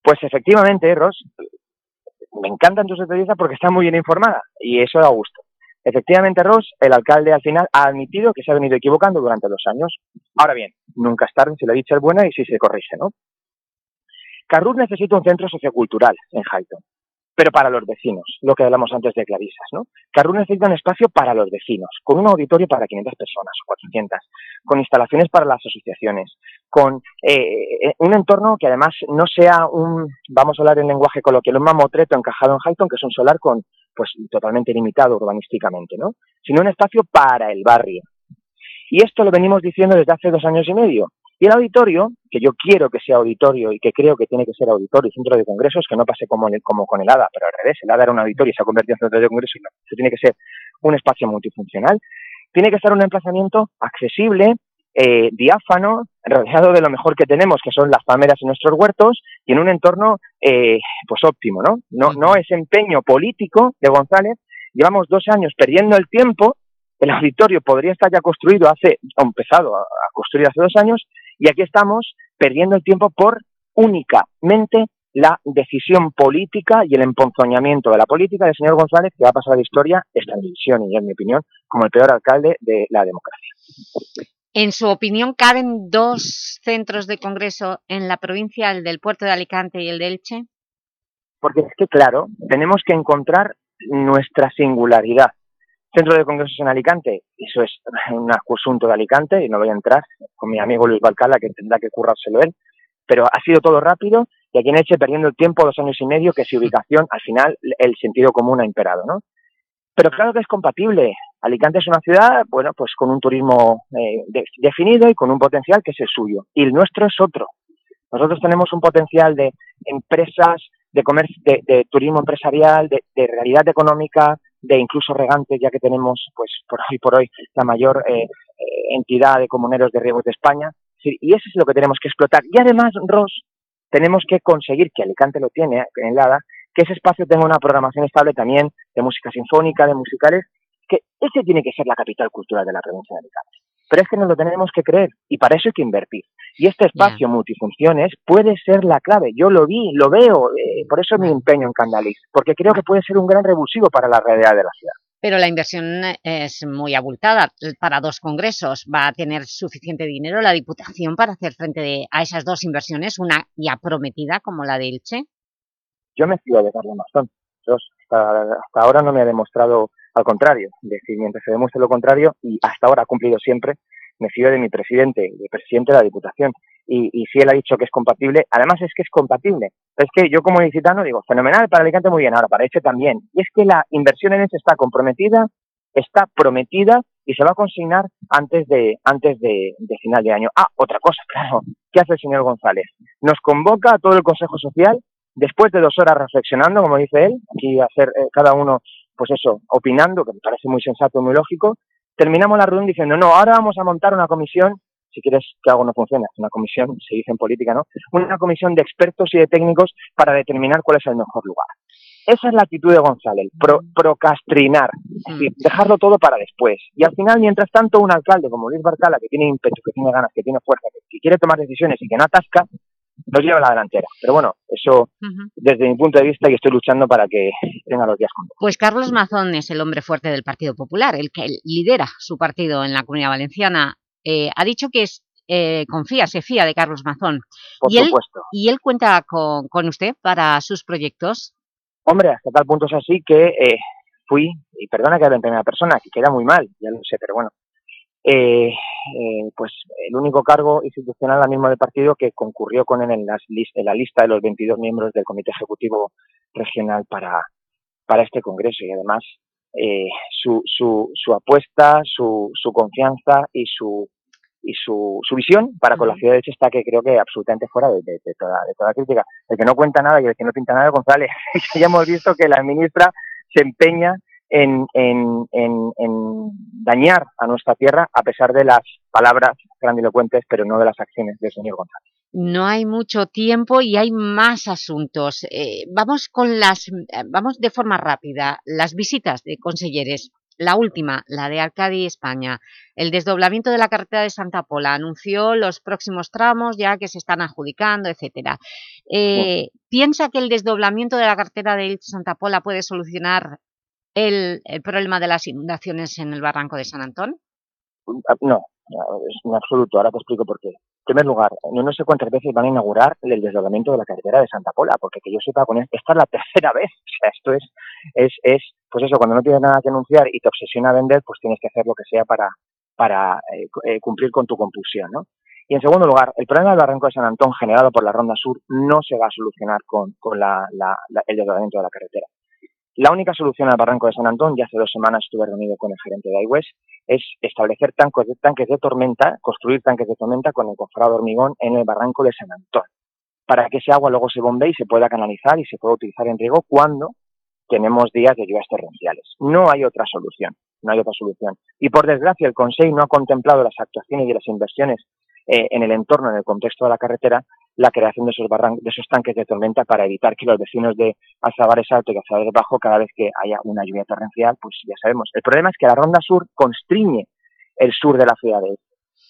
Pues efectivamente, Ros, me encantan tus entrevistas porque está muy bien informada y eso da gusto. Efectivamente, Ros, el alcalde al final ha admitido que se ha venido equivocando durante dos años. Ahora bien, nunca es tarde, se lo ha dicho el bueno y si se corrige, ¿no? Carrus necesita un centro sociocultural en Highton, pero para los vecinos, lo que hablamos antes de Clarisas, ¿no? Carrus necesita un espacio para los vecinos, con un auditorio para 500 personas o 400, con instalaciones para las asociaciones, con eh, un entorno que además no sea un, vamos a hablar en lenguaje coloquial, un mamotreto encajado en Highton, que es un solar con, pues, totalmente limitado urbanísticamente, ¿no? Sino un espacio para el barrio. Y esto lo venimos diciendo desde hace dos años y medio. Y el auditorio, que yo quiero que sea auditorio y que creo que tiene que ser auditorio y centro de congresos, que no pase como, el- como con el ADA, pero al revés, el ADA era un auditorio y se ha convertido en centro de congresos, no, eso tiene que ser un espacio multifuncional, tiene que estar un emplazamiento accesible, eh, diáfano, rodeado de lo mejor que tenemos, que son las palmeras y nuestros huertos, y en un entorno eh, pues óptimo, ¿no? No, no ese empeño político de González, llevamos dos años perdiendo el tiempo, el auditorio podría estar ya construido hace, o empezado a, a construir hace dos años, y aquí estamos perdiendo el tiempo por únicamente la decisión política y el emponzoñamiento de la política del señor González, que va a pasar a la historia, esta división y en mi opinión, como el peor alcalde de la democracia. En su opinión, ¿caben dos centros de congreso en la provincia, el del Puerto de Alicante y el de Elche? Porque es que, claro, tenemos que encontrar nuestra singularidad. Centro de Congresos en Alicante, eso es un asunto de Alicante y no voy a entrar con mi amigo Luis Balcala, que tendrá que currárselo él, pero ha sido todo rápido y aquí en Elche perdiendo el tiempo dos años y medio que sin ubicación, al final el sentido común ha imperado, ¿no? Pero claro que es compatible. Alicante es una ciudad, bueno, pues con un turismo eh, de- definido y con un potencial que es el suyo. Y el nuestro es otro. Nosotros tenemos un potencial de empresas, de comercio, de, turismo empresarial, de, realidad económica, de incluso regantes, ya que tenemos, pues, por hoy por hoy, la mayor eh, eh, entidad de comuneros de riegos de España. Y eso es lo que tenemos que explotar. Y además, Ross, tenemos que conseguir, que Alicante lo tiene eh, en Lada, que ese espacio tenga una programación estable también de música sinfónica, de musicales, que ese tiene que ser la capital cultural de la provincia de Alicante. Pero es que nos lo tenemos que creer y para eso hay que invertir. Y este espacio multifunciones puede ser la clave. Yo lo vi, lo veo, eh, por eso mi empeño en Candaliz, porque creo que puede ser un gran revulsivo para la realidad de la ciudad. Pero la inversión es muy abultada para dos congresos. ¿Va a tener suficiente dinero la Diputación para hacer frente de- a esas dos inversiones, una ya prometida como la de Elche? Yo me fío de Carlos Mazón. Hasta, hasta ahora no me ha demostrado al contrario. Decir, mientras se demuestre lo contrario, y hasta ahora ha cumplido siempre, me fío de mi presidente, del presidente de la Diputación. Y, y si él ha dicho que es compatible, además es que es compatible. Es que yo como licitano digo, fenomenal, para Alicante muy bien, ahora para Elche también. Y es que la inversión en Elche está comprometida, está prometida y se va a consignar antes de antes de, de final de año. Ah, otra cosa, [laughs] claro. ¿Qué hace el señor González? Nos convoca a todo el Consejo Social después de dos horas reflexionando, como dice él, aquí hacer eh, cada uno, pues eso, opinando, que me parece muy sensato y muy lógico, terminamos la reunión diciendo, no, ahora vamos a montar una comisión, si quieres que algo no funcione, una comisión, [laughs] se dice en política, ¿no? Una comisión de expertos y de técnicos para determinar cuál es el mejor lugar. Esa es la actitud de González, pro, procastrinar, es decir, dejarlo todo para después. Y al final, mientras tanto, un alcalde como Luis Barcala, que tiene ímpetu, que tiene ganas, que tiene fuerza, que, que quiere tomar decisiones y que no atasca, nos lleva a la delantera. Pero bueno, eso desde mi punto de vista y estoy luchando para que tenga los días contados. Pues Carlos Mazón es el hombre fuerte del Partido Popular, el que lidera su partido en la Comunidad Valenciana. Eh, ha dicho que es, eh, confía, se fía de Carlos Mazón. Por ¿Y él, supuesto. ¿Y él cuenta con, con usted para sus proyectos? Hombre, hasta tal punto es así que eh, fui, y perdona que hable en primera persona, que queda muy mal, ya lo sé, pero bueno, eh, eh, pues el único cargo institucional ahora mismo del partido que concurrió con él en, las lis- en la lista de los 22 miembros del Comité Ejecutivo Regional para, para este Congreso y además eh, su, su, su apuesta, su, su confianza y su y su, su visión para con la ciudad de Elche está que creo que absolutamente fuera de, de- de toda, de toda crítica. El que no cuenta nada y el que no pinta nada González. [laughs] ya hemos visto que la ministra se empeña en, en, en, en dañar a nuestra tierra a pesar de las palabras grandilocuentes, pero no de las acciones del señor González. No hay mucho tiempo y hay más asuntos. Eh, vamos con las, vamos de forma rápida. Las visitas de conselleres. La última, la de Arcadi, España. El desdoblamiento de la carretera de Santa Pola anunció los próximos tramos ya que se están adjudicando, etcétera. Eh, ¿Piensa que el desdoblamiento de la carretera de Santa Pola puede solucionar el, problema de las inundaciones en el barranco de San Antón? No, es en absoluto. Ahora te explico por qué. En primer lugar, no, no sé cuántas veces van a inaugurar el desdoblamiento de la carretera de Santa Pola, porque que yo sepa, con esta es la [laughs] tercera vez. O sea, esto es, es, es, pues eso, cuando no tienes nada que anunciar y te obsesiona vender, pues tienes que hacer lo que sea para, para eh, eh, cumplir con tu compulsión, ¿no? Y en segundo lugar, el problema del barranco de San Antón generado por la Ronda Sur no se va a solucionar con, con la, la, la- el desdoblamiento de la carretera. La única solución al barranco de San Antón, ya hace dos semanas estuve reunido con el gerente de iWest, es establecer tanques de, tanques de tormenta, construir tanques de tormenta con el cofrado de hormigón en el barranco de San Antón, para que ese agua luego se bombee y se pueda canalizar y se pueda utilizar en riego cuando tenemos días de lluvias torrenciales. No hay otra solución, no hay otra solución. Y por desgracia el Consejo no ha contemplado las actuaciones y las inversiones eh, en el entorno, en el contexto de la carretera, la creación de esos, barran- de esos tanques de tormenta para evitar que los vecinos de Alzabares Alto y Alzabares Bajo, cada vez que haya una lluvia torrencial, pues ya sabemos. El problema es que la ronda sur constriñe el sur de la ciudad de.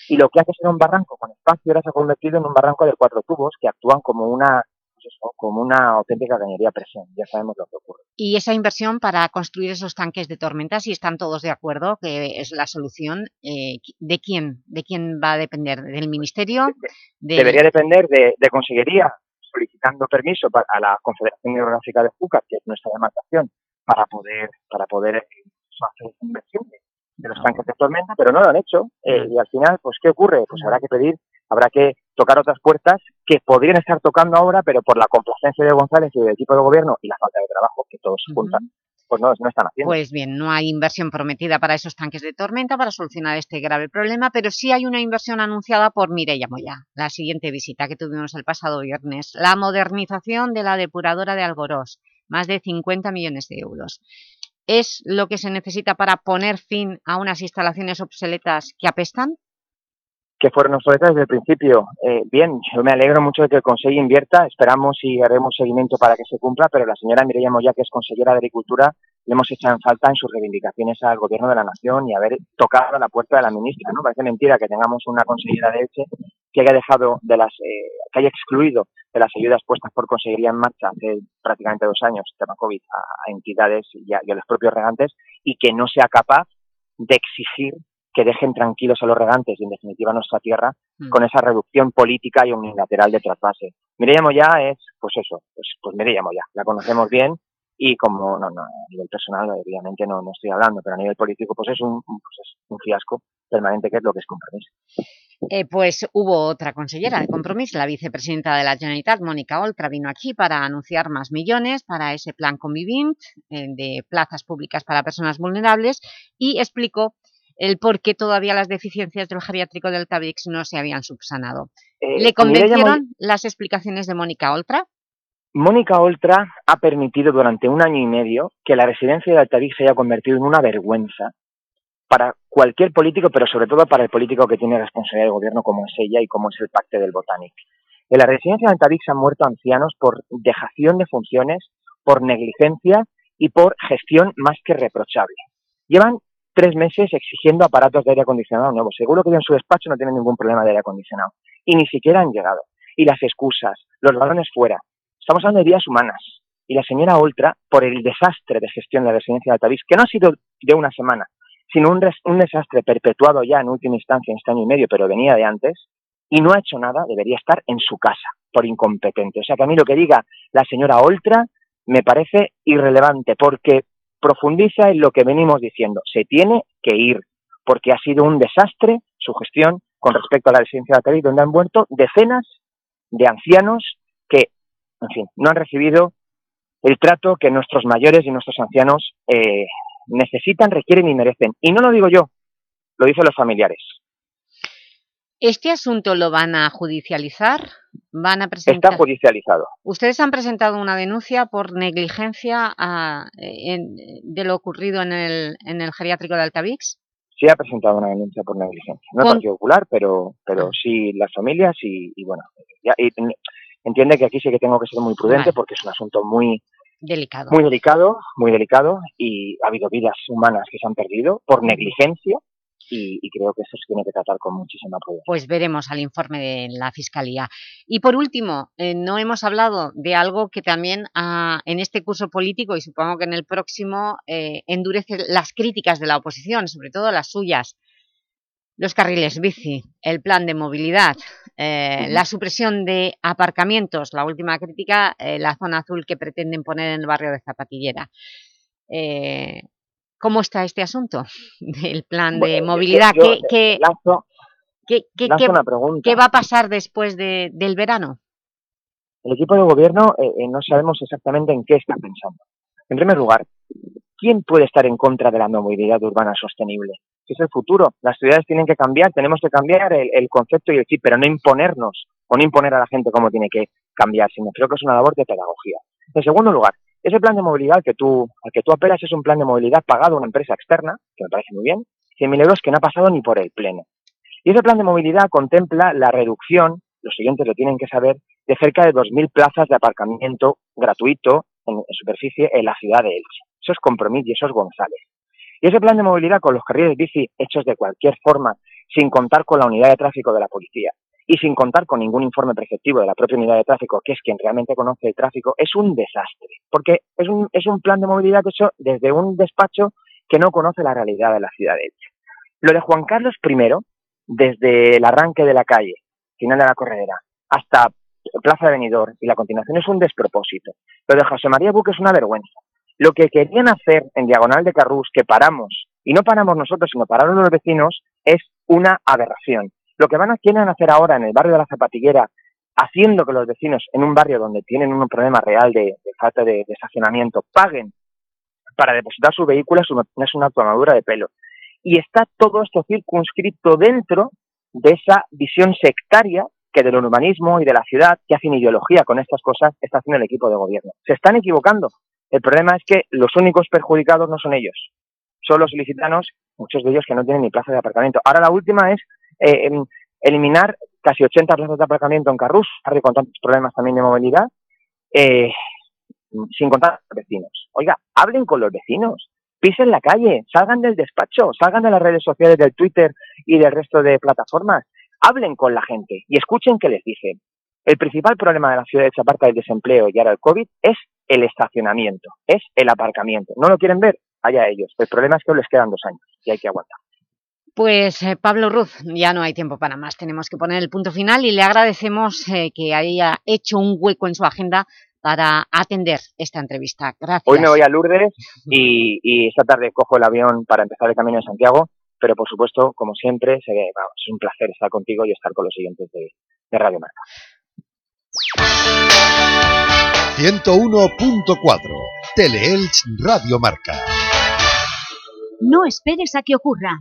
Y lo que hace ser un barranco con espacio ahora se ha convertido en un barranco de cuatro tubos que actúan como una, eso, como una auténtica cañería a presión. Ya sabemos lo que ocurre. Y esa inversión para construir esos tanques de tormenta, si están todos de acuerdo que es la solución, eh, ¿de quién? ¿De quién va a depender? ¿Del Ministerio? ¿De- Debería depender de, de Consellería, solicitando permiso para, a la Confederación Hidrográfica de Júcar, que es nuestra demarcación, para poder, para poder eh, hacer esa inversión de, de los tanques de tormenta, pero no lo han hecho. eh, y al final, pues, ¿qué ocurre? Pues habrá que pedir, habrá que tocar otras puertas que podrían estar tocando ahora, pero por la complacencia de González y del equipo de gobierno y la falta de trabajo que todos juntan, pues no, no están haciendo. Pues bien, no hay inversión prometida para esos tanques de tormenta para solucionar este grave problema, pero sí hay una inversión anunciada por Mireia Moya, la siguiente visita que tuvimos el pasado viernes. La modernización de la depuradora de Algorós, más de 50 millones de euros. ¿Es lo que se necesita para poner fin a unas instalaciones obsoletas que apestan? Que fueron obsoletas desde el principio. Eh, bien, yo me alegro mucho de que el Consejo invierta, esperamos y haremos seguimiento para que se cumpla, pero la señora Mireia Moya, que es consellera de Agricultura, le hemos echado en falta en sus reivindicaciones al Gobierno de la Nación y haber tocado a la puerta de la ministra. ¿no? Parece mentira que tengamos una consellera de Elche que haya dejado de las, eh, que haya excluido de las ayudas puestas por Consejería en marcha hace prácticamente dos años, tema COVID, a, entidades y a los propios regantes, y que no sea capaz de exigir que dejen tranquilos a los regantes y en definitiva a nuestra tierra Mm. con esa reducción política y unilateral de trasvase. Mireia Moya es, pues eso, pues, pues Mireia Moya, la conocemos bien y como, no, no, a nivel personal obviamente no, no estoy hablando, pero a nivel político pues es un, pues es un fiasco permanente que es lo que es compromiso. Eh, pues hubo otra consellera de Compromís, la vicepresidenta de la Generalitat, Mónica Oltra, vino aquí para anunciar más millones para ese plan Convivint eh, de plazas públicas para personas vulnerables y explicó el por qué todavía las deficiencias del geriátrico del Tavix no se habían subsanado. Eh, ¿Le convencieron las explicaciones de Mónica Oltra? Mónica Oltra ha permitido durante un año y medio que la residencia de Altavix se haya convertido en una vergüenza para cualquier político, pero sobre todo para el político que tiene responsabilidad de gobierno como es ella y como es el Pacte del Botanic. En la residencia de Altavix han muerto ancianos por dejación de funciones, por negligencia y por gestión más que reprochable. Llevan tres meses exigiendo aparatos de aire acondicionado nuevos. Seguro que en su despacho no tienen ningún problema de aire acondicionado. Y ni siquiera han llegado. Y las excusas, los balones fuera. Estamos hablando de vidas humanas. Y la señora Oltra, por el desastre de gestión de la residencia de Altavix, que no ha sido de una semana, sino un, un desastre perpetuado ya en última instancia en este año y medio, pero venía de antes, y no ha hecho nada, debería estar en su casa, por incompetente. O sea que a mí lo que diga la señora Oltra me parece irrelevante, porque profundiza en lo que venimos diciendo. Se tiene que ir, porque ha sido un desastre su gestión con respecto a la residencia de Altavix, donde han muerto decenas de ancianos que, en fin, no han recibido el trato que nuestros mayores y nuestros ancianos eh, necesitan, requieren y merecen. Y no lo digo yo, lo dicen los familiares. ¿Este asunto lo van a judicializar? ¿Van a presentar? Está judicializado. Ustedes han presentado una denuncia por negligencia a- en- de lo ocurrido en el, en el geriátrico de Altavix. Sí ha presentado una denuncia por negligencia. No el Con- Partido Popular, pero, pero sí las familias y, y bueno, ya- y en- entiende que aquí sí que tengo que ser muy prudente Vale. porque es un asunto muy, Delicado. muy delicado, muy delicado y ha habido vidas humanas que se han perdido por negligencia y, y creo que eso se tiene que tratar con muchísima prudencia. Pues veremos al informe de la Fiscalía. Y por último, eh, no hemos hablado de algo que también ah, en este curso político y supongo que en el próximo eh, endurece las críticas de la oposición, sobre todo las suyas. Los carriles bici, el plan de movilidad, eh, la supresión de aparcamientos, la última crítica, eh, la zona azul que pretenden poner en el barrio de Zapatillera. Eh, ¿Cómo está este asunto [laughs] del plan de Bueno, movilidad? yo ¿Qué- qué- lanzo, ¿Qué, qué- lanzo qué- una pregunta. qué va a pasar después de- del verano? El equipo de gobierno eh, eh, no sabemos exactamente en qué está pensando. En primer lugar, ¿quién puede estar en contra de la movilidad urbana sostenible? Si es el futuro, las ciudades tienen que cambiar, tenemos que cambiar el, el concepto y el chip, pero no imponernos o no imponer a la gente cómo tiene que cambiar, sino creo que es una labor de pedagogía. En segundo lugar, ese plan de movilidad que tú, al que tú apelas es un plan de movilidad pagado a una empresa externa, que me parece muy bien, 100.000 euros que no ha pasado ni por el pleno. Y ese plan de movilidad contempla la reducción, los siguientes lo tienen que saber, de cerca de 2.000 plazas de aparcamiento gratuito en, en superficie en la ciudad de Elche. Eso es Compromís y eso es González. Y ese plan de movilidad con los carriles bici hechos de cualquier forma, sin contar con la unidad de tráfico de la policía y sin contar con ningún informe preceptivo de la propia unidad de tráfico, que es quien realmente conoce el tráfico, es un desastre. Porque es un, es un plan de movilidad hecho desde un despacho que no conoce la realidad de la ciudad de Elche. Lo de Juan Carlos I, desde el arranque de la calle, final de la corredera, hasta Plaza de Benidorm y la continuación es un despropósito. Lo de José María Buque es una vergüenza. Lo que querían hacer en Diagonal de Carrús, que paramos, y no paramos nosotros, sino pararon los vecinos, es una aberración. Lo que van a quieren hacer ahora en el barrio de la Zapatiguera, haciendo que los vecinos en un barrio donde tienen un problema real de, falta de, estacionamiento paguen para depositar su vehículo es una, es tomadura de pelo. Y está todo esto circunscrito dentro de esa visión sectaria que del urbanismo y de la ciudad, que hacen ideología con estas cosas, está haciendo el equipo de gobierno. Se están equivocando. El problema es que los únicos perjudicados no son ellos, son los ilicitanos, muchos de ellos que no tienen ni plaza de aparcamiento. Ahora la última es eh, em, eliminar casi 80 plazas de aparcamiento en barrio con tantos problemas también de movilidad, eh, sin contar a los vecinos. Oiga, hablen con los vecinos, pisen la calle, salgan del despacho, salgan de las redes sociales del Twitter y del resto de plataformas, hablen con la gente y escuchen qué les dicen. El principal problema de la ciudad de Chaparta del desempleo y ahora el COVID es el estacionamiento, es el aparcamiento. ¿No lo quieren ver? Allá ellos. El problema es que les quedan dos años y hay que aguantar. Pues eh, Pablo Ruz, ya no hay tiempo para más, tenemos que poner el punto final y le agradecemos eh, que haya hecho un hueco en su agenda para atender esta entrevista. Gracias. Hoy me voy a Lourdes y, y esta tarde cojo el avión para empezar el camino de Santiago, pero por supuesto, como siempre, se- vamos, es un placer estar contigo y estar con los siguientes de, de Radio Marca. 101.4 Teleelch Radio Marca. No esperes a que ocurra.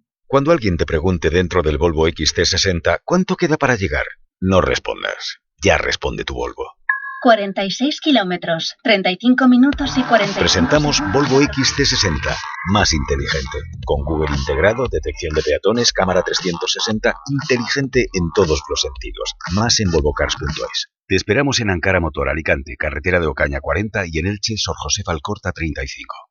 Cuando alguien te pregunte dentro del Volvo XT60 cuánto queda para llegar, no respondas. Ya responde tu Volvo. 46 kilómetros, 35 minutos y 45 Presentamos Volvo XT60, más inteligente. Con Google integrado, detección de peatones, cámara 360, inteligente en todos los sentidos. Más en volvocars.es. Te esperamos en Ankara Motor Alicante, carretera de Ocaña 40 y en Elche, Sor José Alcorta 35.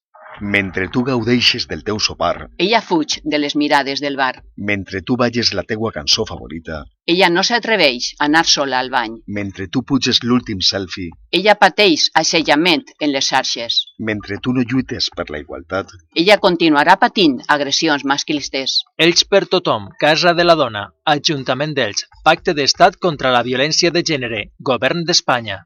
Mentre tu gaudeixes del teu sopar, Ella fuig de les mirades del bar. mentre tu balles la teua cançó favorita, Ella no s'atreveix a anar sola al bany. mentre tu puges l'últim selfie, Ella pateix assetjament en les xarxes. mentre tu no lluites per la igualtat, Ella continuarà patint agressions masclistes. Elx per tothom, Casa de la Dona, Ajuntament d'Elx, Pacte d'Estat contra la Violència de Gènere, Govern d'Espanya.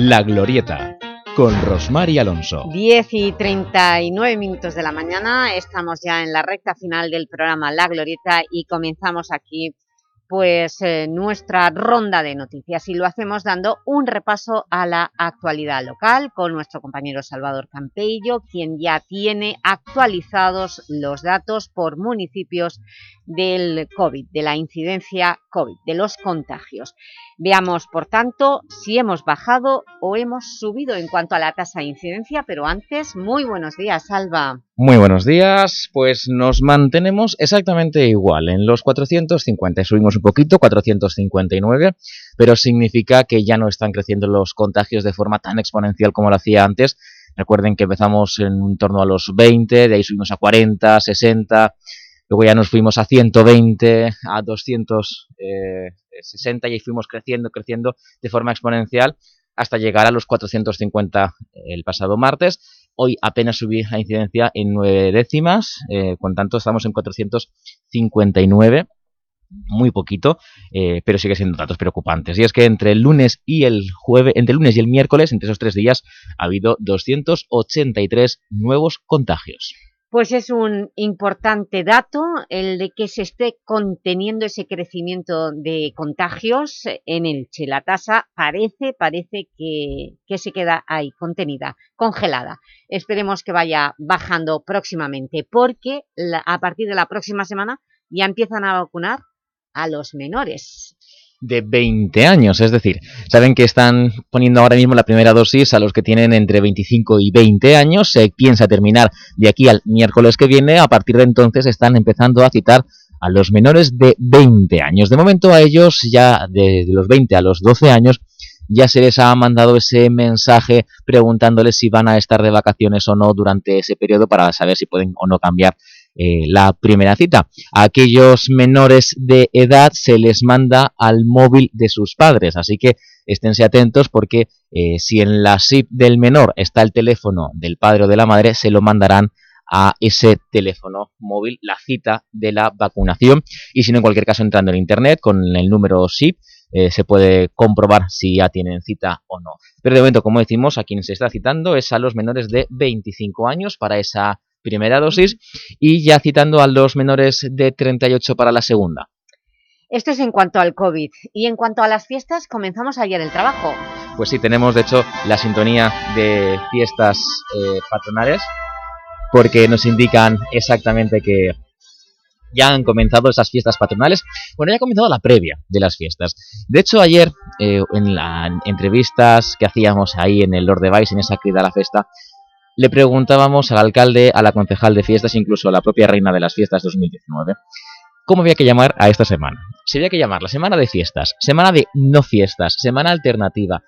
La Glorieta, con Rosmar y Alonso. 10 y 39 minutos de la mañana, estamos ya en la recta final del programa La Glorieta y comenzamos aquí pues eh, nuestra ronda de noticias y lo hacemos dando un repaso a la actualidad local con nuestro compañero Salvador Campello, quien ya tiene actualizados los datos por municipios del COVID, de la incidencia COVID, de los contagios. Veamos, por tanto, si hemos bajado o hemos subido en cuanto a la tasa de incidencia, pero antes, muy buenos días, Salva. Muy buenos días, pues nos mantenemos exactamente igual, en los 450, subimos un poquito, 459, pero significa que ya no están creciendo los contagios de forma tan exponencial como lo hacía antes. Recuerden que empezamos en torno a los 20, de ahí subimos a 40, 60, luego ya nos fuimos a 120, a 260 y ahí fuimos creciendo, creciendo de forma exponencial hasta llegar a los 450 el pasado martes. Hoy apenas subí la incidencia en nueve décimas, eh, con tanto estamos en 459 muy poquito, eh, pero sigue siendo datos preocupantes. Y es que entre el lunes y el jueves, entre el lunes y el miércoles, entre esos tres días, ha habido 283 nuevos contagios. Pues es un importante dato el de que se esté conteniendo ese crecimiento de contagios en Elche. La tasa parece, parece que, que se queda ahí, contenida, congelada. Esperemos que vaya bajando próximamente, porque la- a partir de la próxima semana ya empiezan a vacunar a los menores. De 20 años, es decir, saben que están poniendo ahora mismo la primera dosis a los que tienen entre 25 y 20 años, se piensa terminar de aquí al miércoles que viene, a partir de entonces están empezando a citar a los menores de 20 años. De momento a ellos ya de, los 20 a los 12 años ya se les ha mandado ese mensaje preguntándoles si van a estar de vacaciones o no durante ese periodo para saber si pueden o no cambiar eh, la primera cita. A aquellos menores de edad se les manda al móvil de sus padres, así que esténse atentos porque eh, si en la SIP del menor está el teléfono del padre o de la madre, se lo mandarán a ese teléfono móvil la cita de la vacunación y si no en cualquier caso entrando en internet con el número SIP eh, se puede comprobar si ya tienen cita o no. Pero de momento, como decimos, a quien se está citando es a los menores de 25 años para esa primera dosis y ya citando a los menores de 38 para la segunda. Esto es en cuanto al COVID. Y en cuanto a las fiestas, comenzamos ayer el trabajo. Pues sí, tenemos de hecho la sintonía de fiestas eh, patronales porque nos indican exactamente que ya han comenzado esas fiestas patronales. Bueno, ya ha comenzado la previa de las fiestas. De hecho, ayer, eh, en las entrevistas que hacíamos ahí en el Lord Device, en esa crida a la fiesta, le preguntábamos al alcalde, a la concejal de fiestas, incluso a la propia reina de las fiestas 2019, cómo había que llamar a esta semana. Se había que llamar la semana de fiestas, semana de no fiestas, semana alternativa.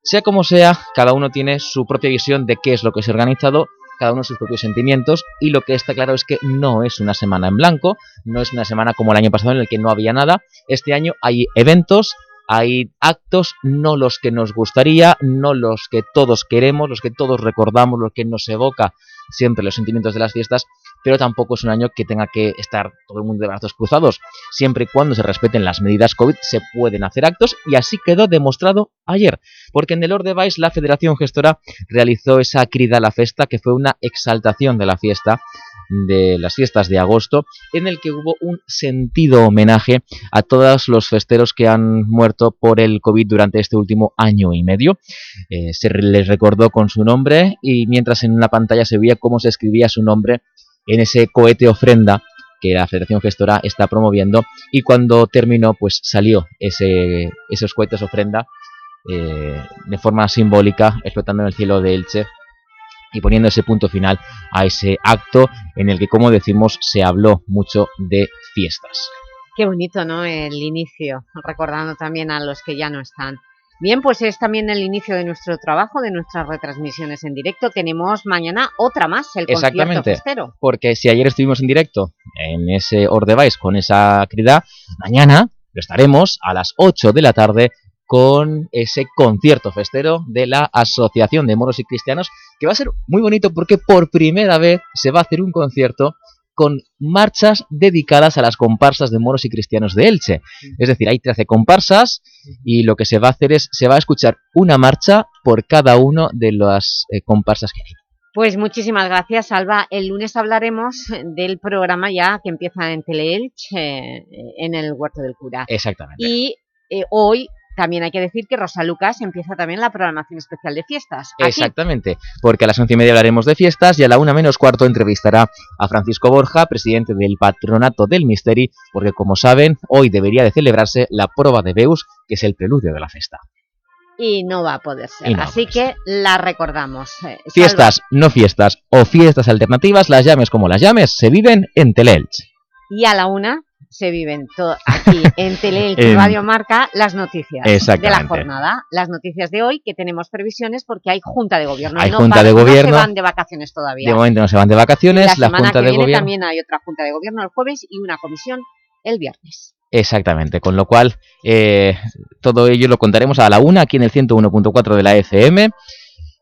Sea como sea, cada uno tiene su propia visión de qué es lo que se ha organizado, cada uno sus propios sentimientos, y lo que está claro es que no es una semana en blanco, no es una semana como el año pasado en el que no había nada. Este año hay eventos, hay actos, no los que nos gustaría, no los que todos queremos, los que todos recordamos, los que nos evoca siempre los sentimientos de las fiestas, pero tampoco es un año que tenga que estar todo el mundo de brazos cruzados. Siempre y cuando se respeten las medidas COVID se pueden hacer actos y así quedó demostrado ayer, porque en el Lord Device la Federación Gestora realizó esa crida a la fiesta que fue una exaltación de la fiesta de las fiestas de agosto, en el que hubo un sentido homenaje a todos los festeros que han muerto por el COVID durante este último año y medio. Eh, se les recordó con su nombre y mientras en la pantalla se veía cómo se escribía su nombre en ese cohete ofrenda que la Federación Gestora está promoviendo y cuando terminó pues salió ese, esos cohetes ofrenda eh, de forma simbólica explotando en el cielo de Elche y poniendo ese punto final a ese acto en el que, como decimos, se habló mucho de fiestas. Qué bonito, ¿no? El inicio, recordando también a los que ya no están. Bien, pues es también el inicio de nuestro trabajo, de nuestras retransmisiones en directo. Tenemos mañana otra más, el concierto Exactamente, festero. porque si ayer estuvimos en directo en ese Or Device con esa crida, mañana lo estaremos a las 8 de la tarde con ese concierto festero de la Asociación de Moros y Cristianos, que va a ser muy bonito porque por primera vez se va a hacer un concierto con marchas dedicadas a las comparsas de moros y cristianos de Elche. Es decir, hay 13 comparsas y lo que se va a hacer es, se va a escuchar una marcha por cada uno de las eh, comparsas que hay. Pues muchísimas gracias, Alba. El lunes hablaremos del programa ya que empieza en Teleelch, eh, en el Huerto del Cura. Exactamente. Y eh, hoy también hay que decir que Rosa Lucas empieza también la programación especial de fiestas. Aquí. Exactamente, porque a las once y media hablaremos de fiestas y a la una menos cuarto entrevistará a Francisco Borja, presidente del Patronato del Misteri, porque como saben, hoy debería de celebrarse la prueba de Beus, que es el preludio de la fiesta. Y no va a poder ser. No Así que la recordamos. Eh. Fiestas, no fiestas o fiestas alternativas, las llames como las llames, se viven en Teleelch. Y a la una se viven aquí en Teleelch [laughs] En- Radio Marca las noticias de la jornada. Las noticias de hoy que tenemos previsiones porque hay Junta de Gobierno. Hay no Junta de no Gobierno. se van de vacaciones todavía. De momento no se van de vacaciones, la la, Junta que de viene Gobierno... también hay otra Junta de Gobierno el jueves y una comisión el viernes. Exactamente, con lo cual eh, todo ello lo contaremos a la una aquí en el 101.4 de la FM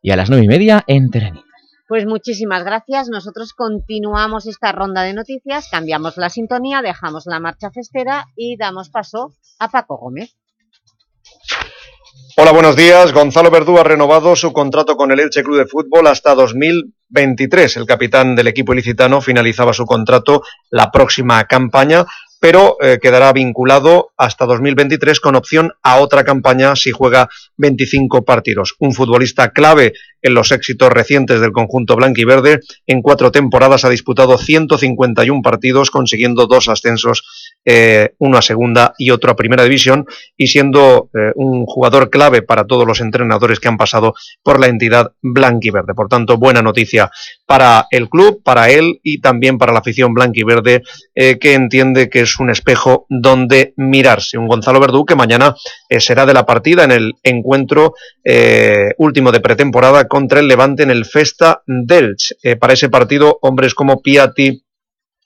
y a las nueve y media en Telenit. Pues muchísimas gracias. Nosotros continuamos esta ronda de noticias, cambiamos la sintonía, dejamos la marcha festera y damos paso a Paco Gómez. Hola, buenos días. Gonzalo Verdú ha renovado su contrato con el Elche Club de Fútbol hasta 2023. El capitán del equipo ilicitano finalizaba su contrato la próxima campaña, pero eh, quedará vinculado hasta 2023 con opción a otra campaña si juega 25 partidos. Un futbolista clave en los éxitos recientes del conjunto blanquiverde. En cuatro temporadas ha disputado 151 partidos, consiguiendo dos ascensos, eh, uno a segunda y otro a primera división, y siendo eh, un jugador clave para todos los entrenadores que han pasado por la entidad blanquiverde. Por tanto, buena noticia para el club, para él y también para la afición blanquiverde, eh, que entiende que es un espejo donde mirarse. Un Gonzalo Verdú que mañana eh, será de la partida en el encuentro eh, último de pretemporada contra el Levante en el Festa Delch. Para ese partido, hombres como Piatti,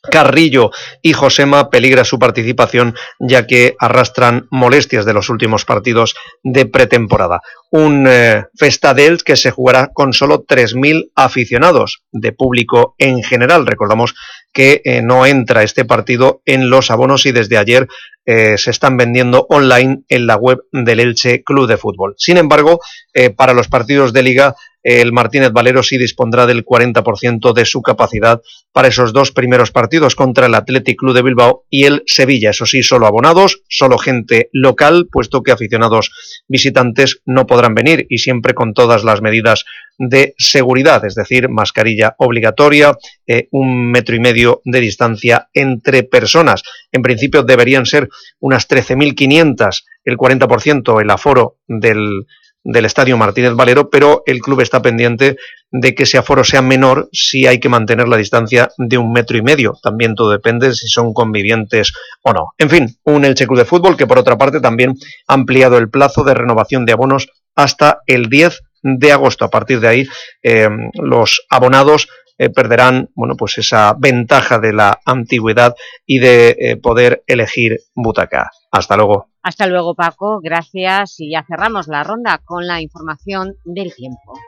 Carrillo y Josema peligra su participación ya que arrastran molestias de los últimos partidos de pretemporada. Un eh, Festa Delch que se jugará con solo 3.000 aficionados de público en general. Recordamos que eh, no entra este partido en los abonos y desde ayer eh, se están vendiendo online en la web del Elche Club de Fútbol. Sin embargo, eh, para los partidos de liga, el Martínez Valero sí dispondrá del 40% de su capacidad para esos dos primeros partidos contra el Athletic Club de Bilbao y el Sevilla. Eso sí, solo abonados, solo gente local, puesto que aficionados visitantes no podrán venir y siempre con todas las medidas de seguridad, es decir, mascarilla obligatoria, eh, un metro y medio de distancia entre personas. En principio deberían ser unas 13.500, el 40% el aforo del, del Estadio Martínez Valero, pero el club está pendiente de que ese aforo sea menor si hay que mantener la distancia de un metro y medio. También todo depende si son convivientes o no. En fin, un Elche Club de Fútbol que por otra parte también ha ampliado el plazo de renovación de abonos hasta el 10 de agosto. A partir de ahí, eh, los abonados eh, perderán bueno, pues esa ventaja de la antigüedad y de eh, poder elegir butaca. Hasta luego. Hasta luego, Paco. Gracias. Y ya cerramos la ronda con la información del tiempo.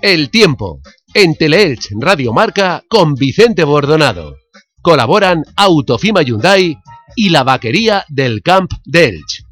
El tiempo. En Teleelch Radio Marca con Vicente Bordonado. Colaboran Autofima Hyundai y la vaquería del Camp de Elch.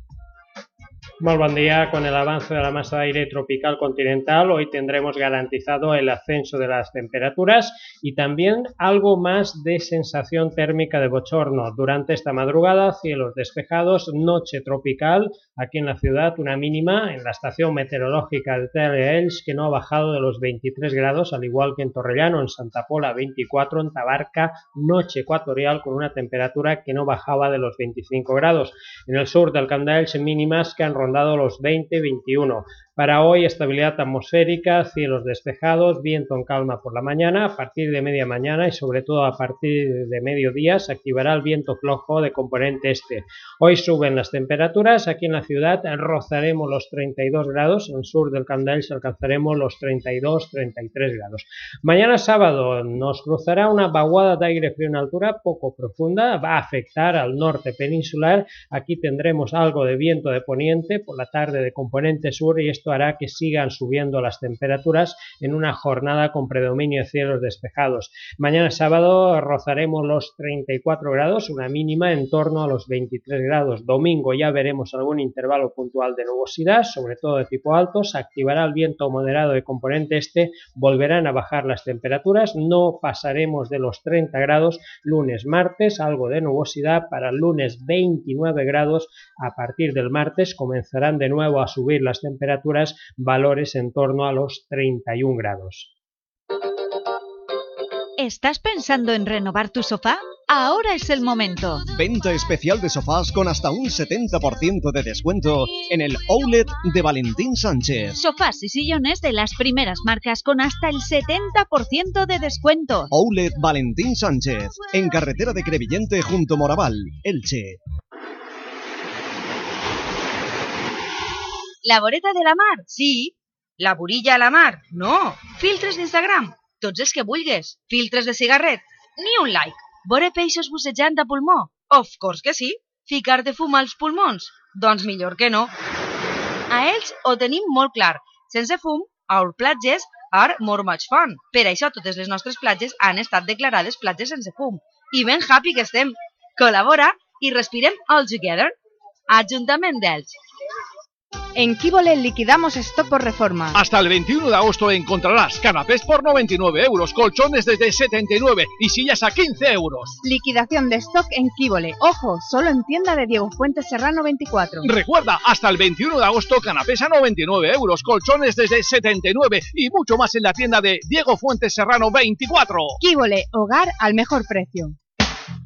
Muy buen día. Con el avance de la masa de aire tropical continental, hoy tendremos garantizado el ascenso de las temperaturas y también algo más de sensación térmica de bochorno. Durante esta madrugada, cielos despejados, noche tropical, aquí en la ciudad, una mínima en la estación meteorológica de Teleelch que no ha bajado de los 23 grados, al igual que en Torrellano, en Santa Pola 24, en Tabarca, noche ecuatorial con una temperatura que no bajaba de los 25 grados. En el sur del Camp de Elx, mínimas que han los 20-21. Para hoy, estabilidad atmosférica, cielos despejados, viento en calma por la mañana. A partir de media mañana y sobre todo a partir de mediodía se activará el viento flojo de componente este. Hoy suben las temperaturas. Aquí en la ciudad rozaremos los 32 grados. En el sur del Candel alcanzaremos los 32-33 grados. Mañana sábado nos cruzará una vaguada de aire frío en altura poco profunda. Va a afectar al norte peninsular. Aquí tendremos algo de viento de poniente por la tarde de componente sur y esto hará que sigan subiendo las temperaturas en una jornada con predominio de cielos despejados. Mañana sábado rozaremos los 34 grados, una mínima en torno a los 23 grados. Domingo ya veremos algún intervalo puntual de nubosidad, sobre todo de tipo alto, se activará el viento moderado de componente este, volverán a bajar las temperaturas, no pasaremos de los 30 grados lunes, martes, algo de nubosidad para el lunes 29 grados, a partir del martes comenzarán de nuevo a subir las temperaturas valores en torno a los 31 grados. ¿Estás pensando en renovar tu sofá? Ahora es el momento. Venta especial de sofás con hasta un 70% de descuento en el Outlet de Valentín Sánchez. Sofás y sillones de las primeras marcas con hasta el 70% de descuento. Outlet Valentín Sánchez, en carretera de Crevillente junto Moraval, Elche. La voreta de la mar, sí. La burilla a la mar, no. Filtres d'Instagram, tots els que vulguis. Filtres de cigarret, ni un like. Vore peixos bussejant a pulmó, of course que sí. Ficar-te fum als pulmons, doncs millor que no. A ells ho tenim molt clar. Sense fum, Our Platges Ar more much fun. Per això totes les nostres platges han estat declarades platges sense fum. I ben happy que estem. Col·labora i respirem all together. Ajuntament d'Elx. En Kibole liquidamos stock por reforma. Hasta el 21 de agosto encontrarás canapés por 99 euros, colchones desde 79 y sillas a 15 euros. Liquidación de stock en Kibole. Ojo, solo en tienda de Diego Fuentes Serrano 24. Recuerda, hasta el 21 de agosto canapés a 99 euros, colchones desde 79 y mucho más en la tienda de Diego Fuentes Serrano 24. Kibole, hogar al mejor precio.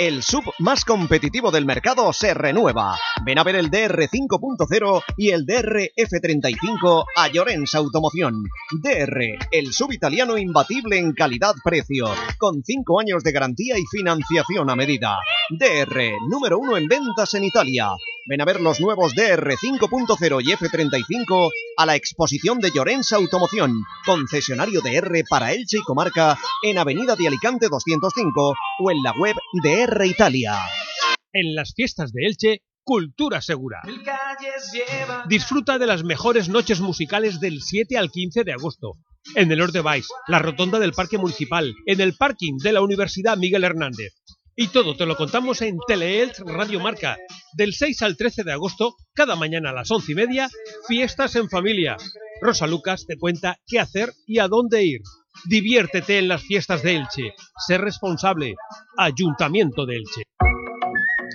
El sub más competitivo del mercado se renueva. Ven a ver el DR 5.0 y el DR F35 a Llorens Automoción. DR, el sub italiano imbatible en calidad-precio, con 5 años de garantía y financiación a medida. DR, número uno en ventas en Italia. Ven a ver los nuevos DR 5.0 y F35 a la exposición de Llorens Automoción, concesionario de R para Elche y Comarca en Avenida de Alicante 205 o en la web de R Italia. En las fiestas de Elche, Cultura Segura. Disfruta de las mejores noches musicales del 7 al 15 de agosto. En el Ordebais, la rotonda del Parque Municipal, en el parking de la Universidad Miguel Hernández. Y todo te lo contamos en Teleelch Radio Marca. Del 6 al 13 de agosto, cada mañana a las 11 y media, fiestas en familia. Rosa Lucas te cuenta qué hacer y a dónde ir. Diviértete en las fiestas de Elche. Sé responsable. Ayuntamiento de Elche.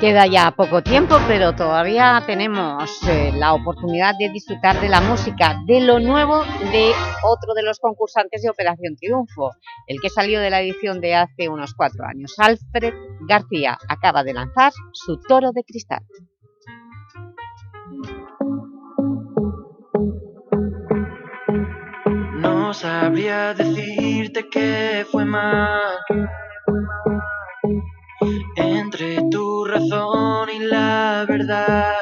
Queda ya poco tiempo, pero todavía tenemos eh, la oportunidad de disfrutar de la música, de lo nuevo de otro de los concursantes de Operación Triunfo, el que salió de la edición de hace unos cuatro años. Alfred García acaba de lanzar su Toro de Cristal. No sabría decirte qué fue mal razón y la verdad.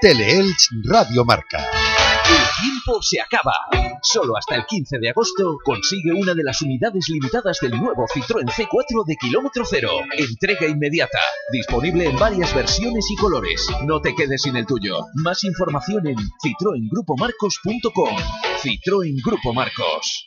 Teleelch Radio Marca. El tiempo se acaba. Solo hasta el 15 de agosto consigue una de las unidades limitadas del nuevo Citroën C4 de kilómetro cero. Entrega inmediata. Disponible en varias versiones y colores. No te quedes sin el tuyo. Más información en citroengrupomarcos.com. Citroën Grupo Marcos.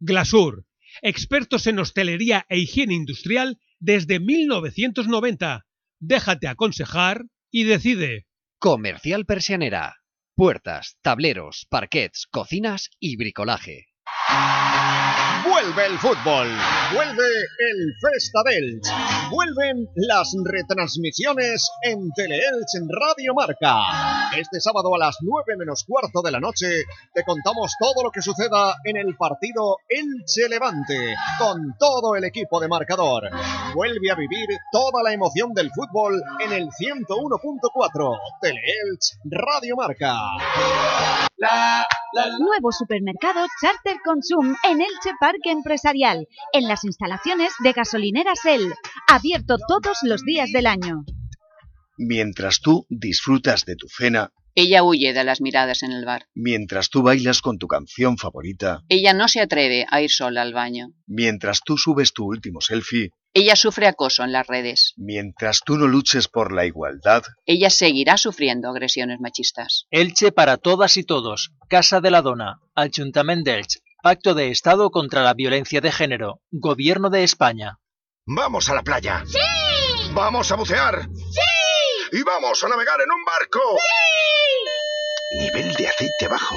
Glasur, expertos en hostelería e higiene industrial desde 1990. Déjate aconsejar y decide. Comercial Persianera. Puertas, tableros, parquets, cocinas y bricolaje. Vuelve el fútbol, vuelve el Festa del vuelven las retransmisiones en Teleelch en Radio Marca. Este sábado a las 9 menos cuarto de la noche te contamos todo lo que suceda en el partido Elche Levante con todo el equipo de marcador. Vuelve a vivir toda la emoción del fútbol en el 101.4 Teleelch Radio Marca. Nuevo supermercado Charter Consum en Elche Parque Empresarial, en las instalaciones de gasolineras El, abierto todos los días del año. Mientras tú disfrutas de tu cena, Ella huye de las miradas en el bar. mientras tú bailas con tu canción favorita, Ella no se atreve a ir sola al baño. mientras tú subes tu último selfie, Ella sufre acoso en las redes. mientras tú no luches por la igualdad, Ella seguirá sufriendo agresiones machistas. Elche para todas y todos. Casa de la Dona. Ayuntament d'Elche. Pacto de Estado contra la Violencia de Género. Gobierno de España. ¡Vamos a la playa! ¡Sí! ¡Vamos a bucear! ¡Sí! ¡Y vamos a navegar en un barco! Nivel de aceite bajo.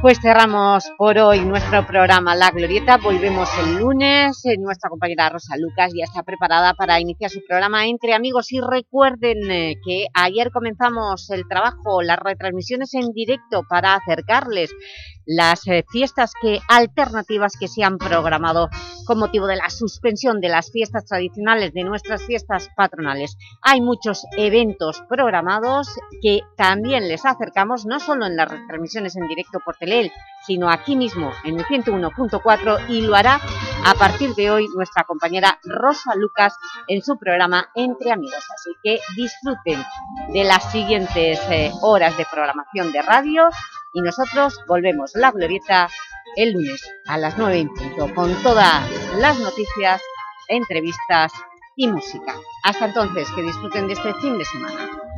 Pues cerramos por hoy nuestro programa La Glorieta. Volvemos el lunes. Eh, Nuestra compañera Rosa Lucas ya está preparada para iniciar su programa Entre Amigos. Y recuerden eh, que ayer comenzamos el trabajo, las retransmisiones en directo para acercarles las eh, fiestas que, alternativas que se han programado con motivo de la suspensión de las fiestas tradicionales, de nuestras fiestas patronales. Hay muchos eventos programados que también les acercamos, no solo en las retransmisiones en directo por Telel, sino aquí mismo en el 101.4 y lo hará a partir de hoy nuestra compañera Rosa Lucas en su programa Entre Amigos. Así que disfruten de las siguientes eh, horas de programación de radio y nosotros volvemos La Glorieta el lunes a las 9 en punto con todas las noticias, entrevistas y música. Hasta entonces, que disfruten de este fin de semana.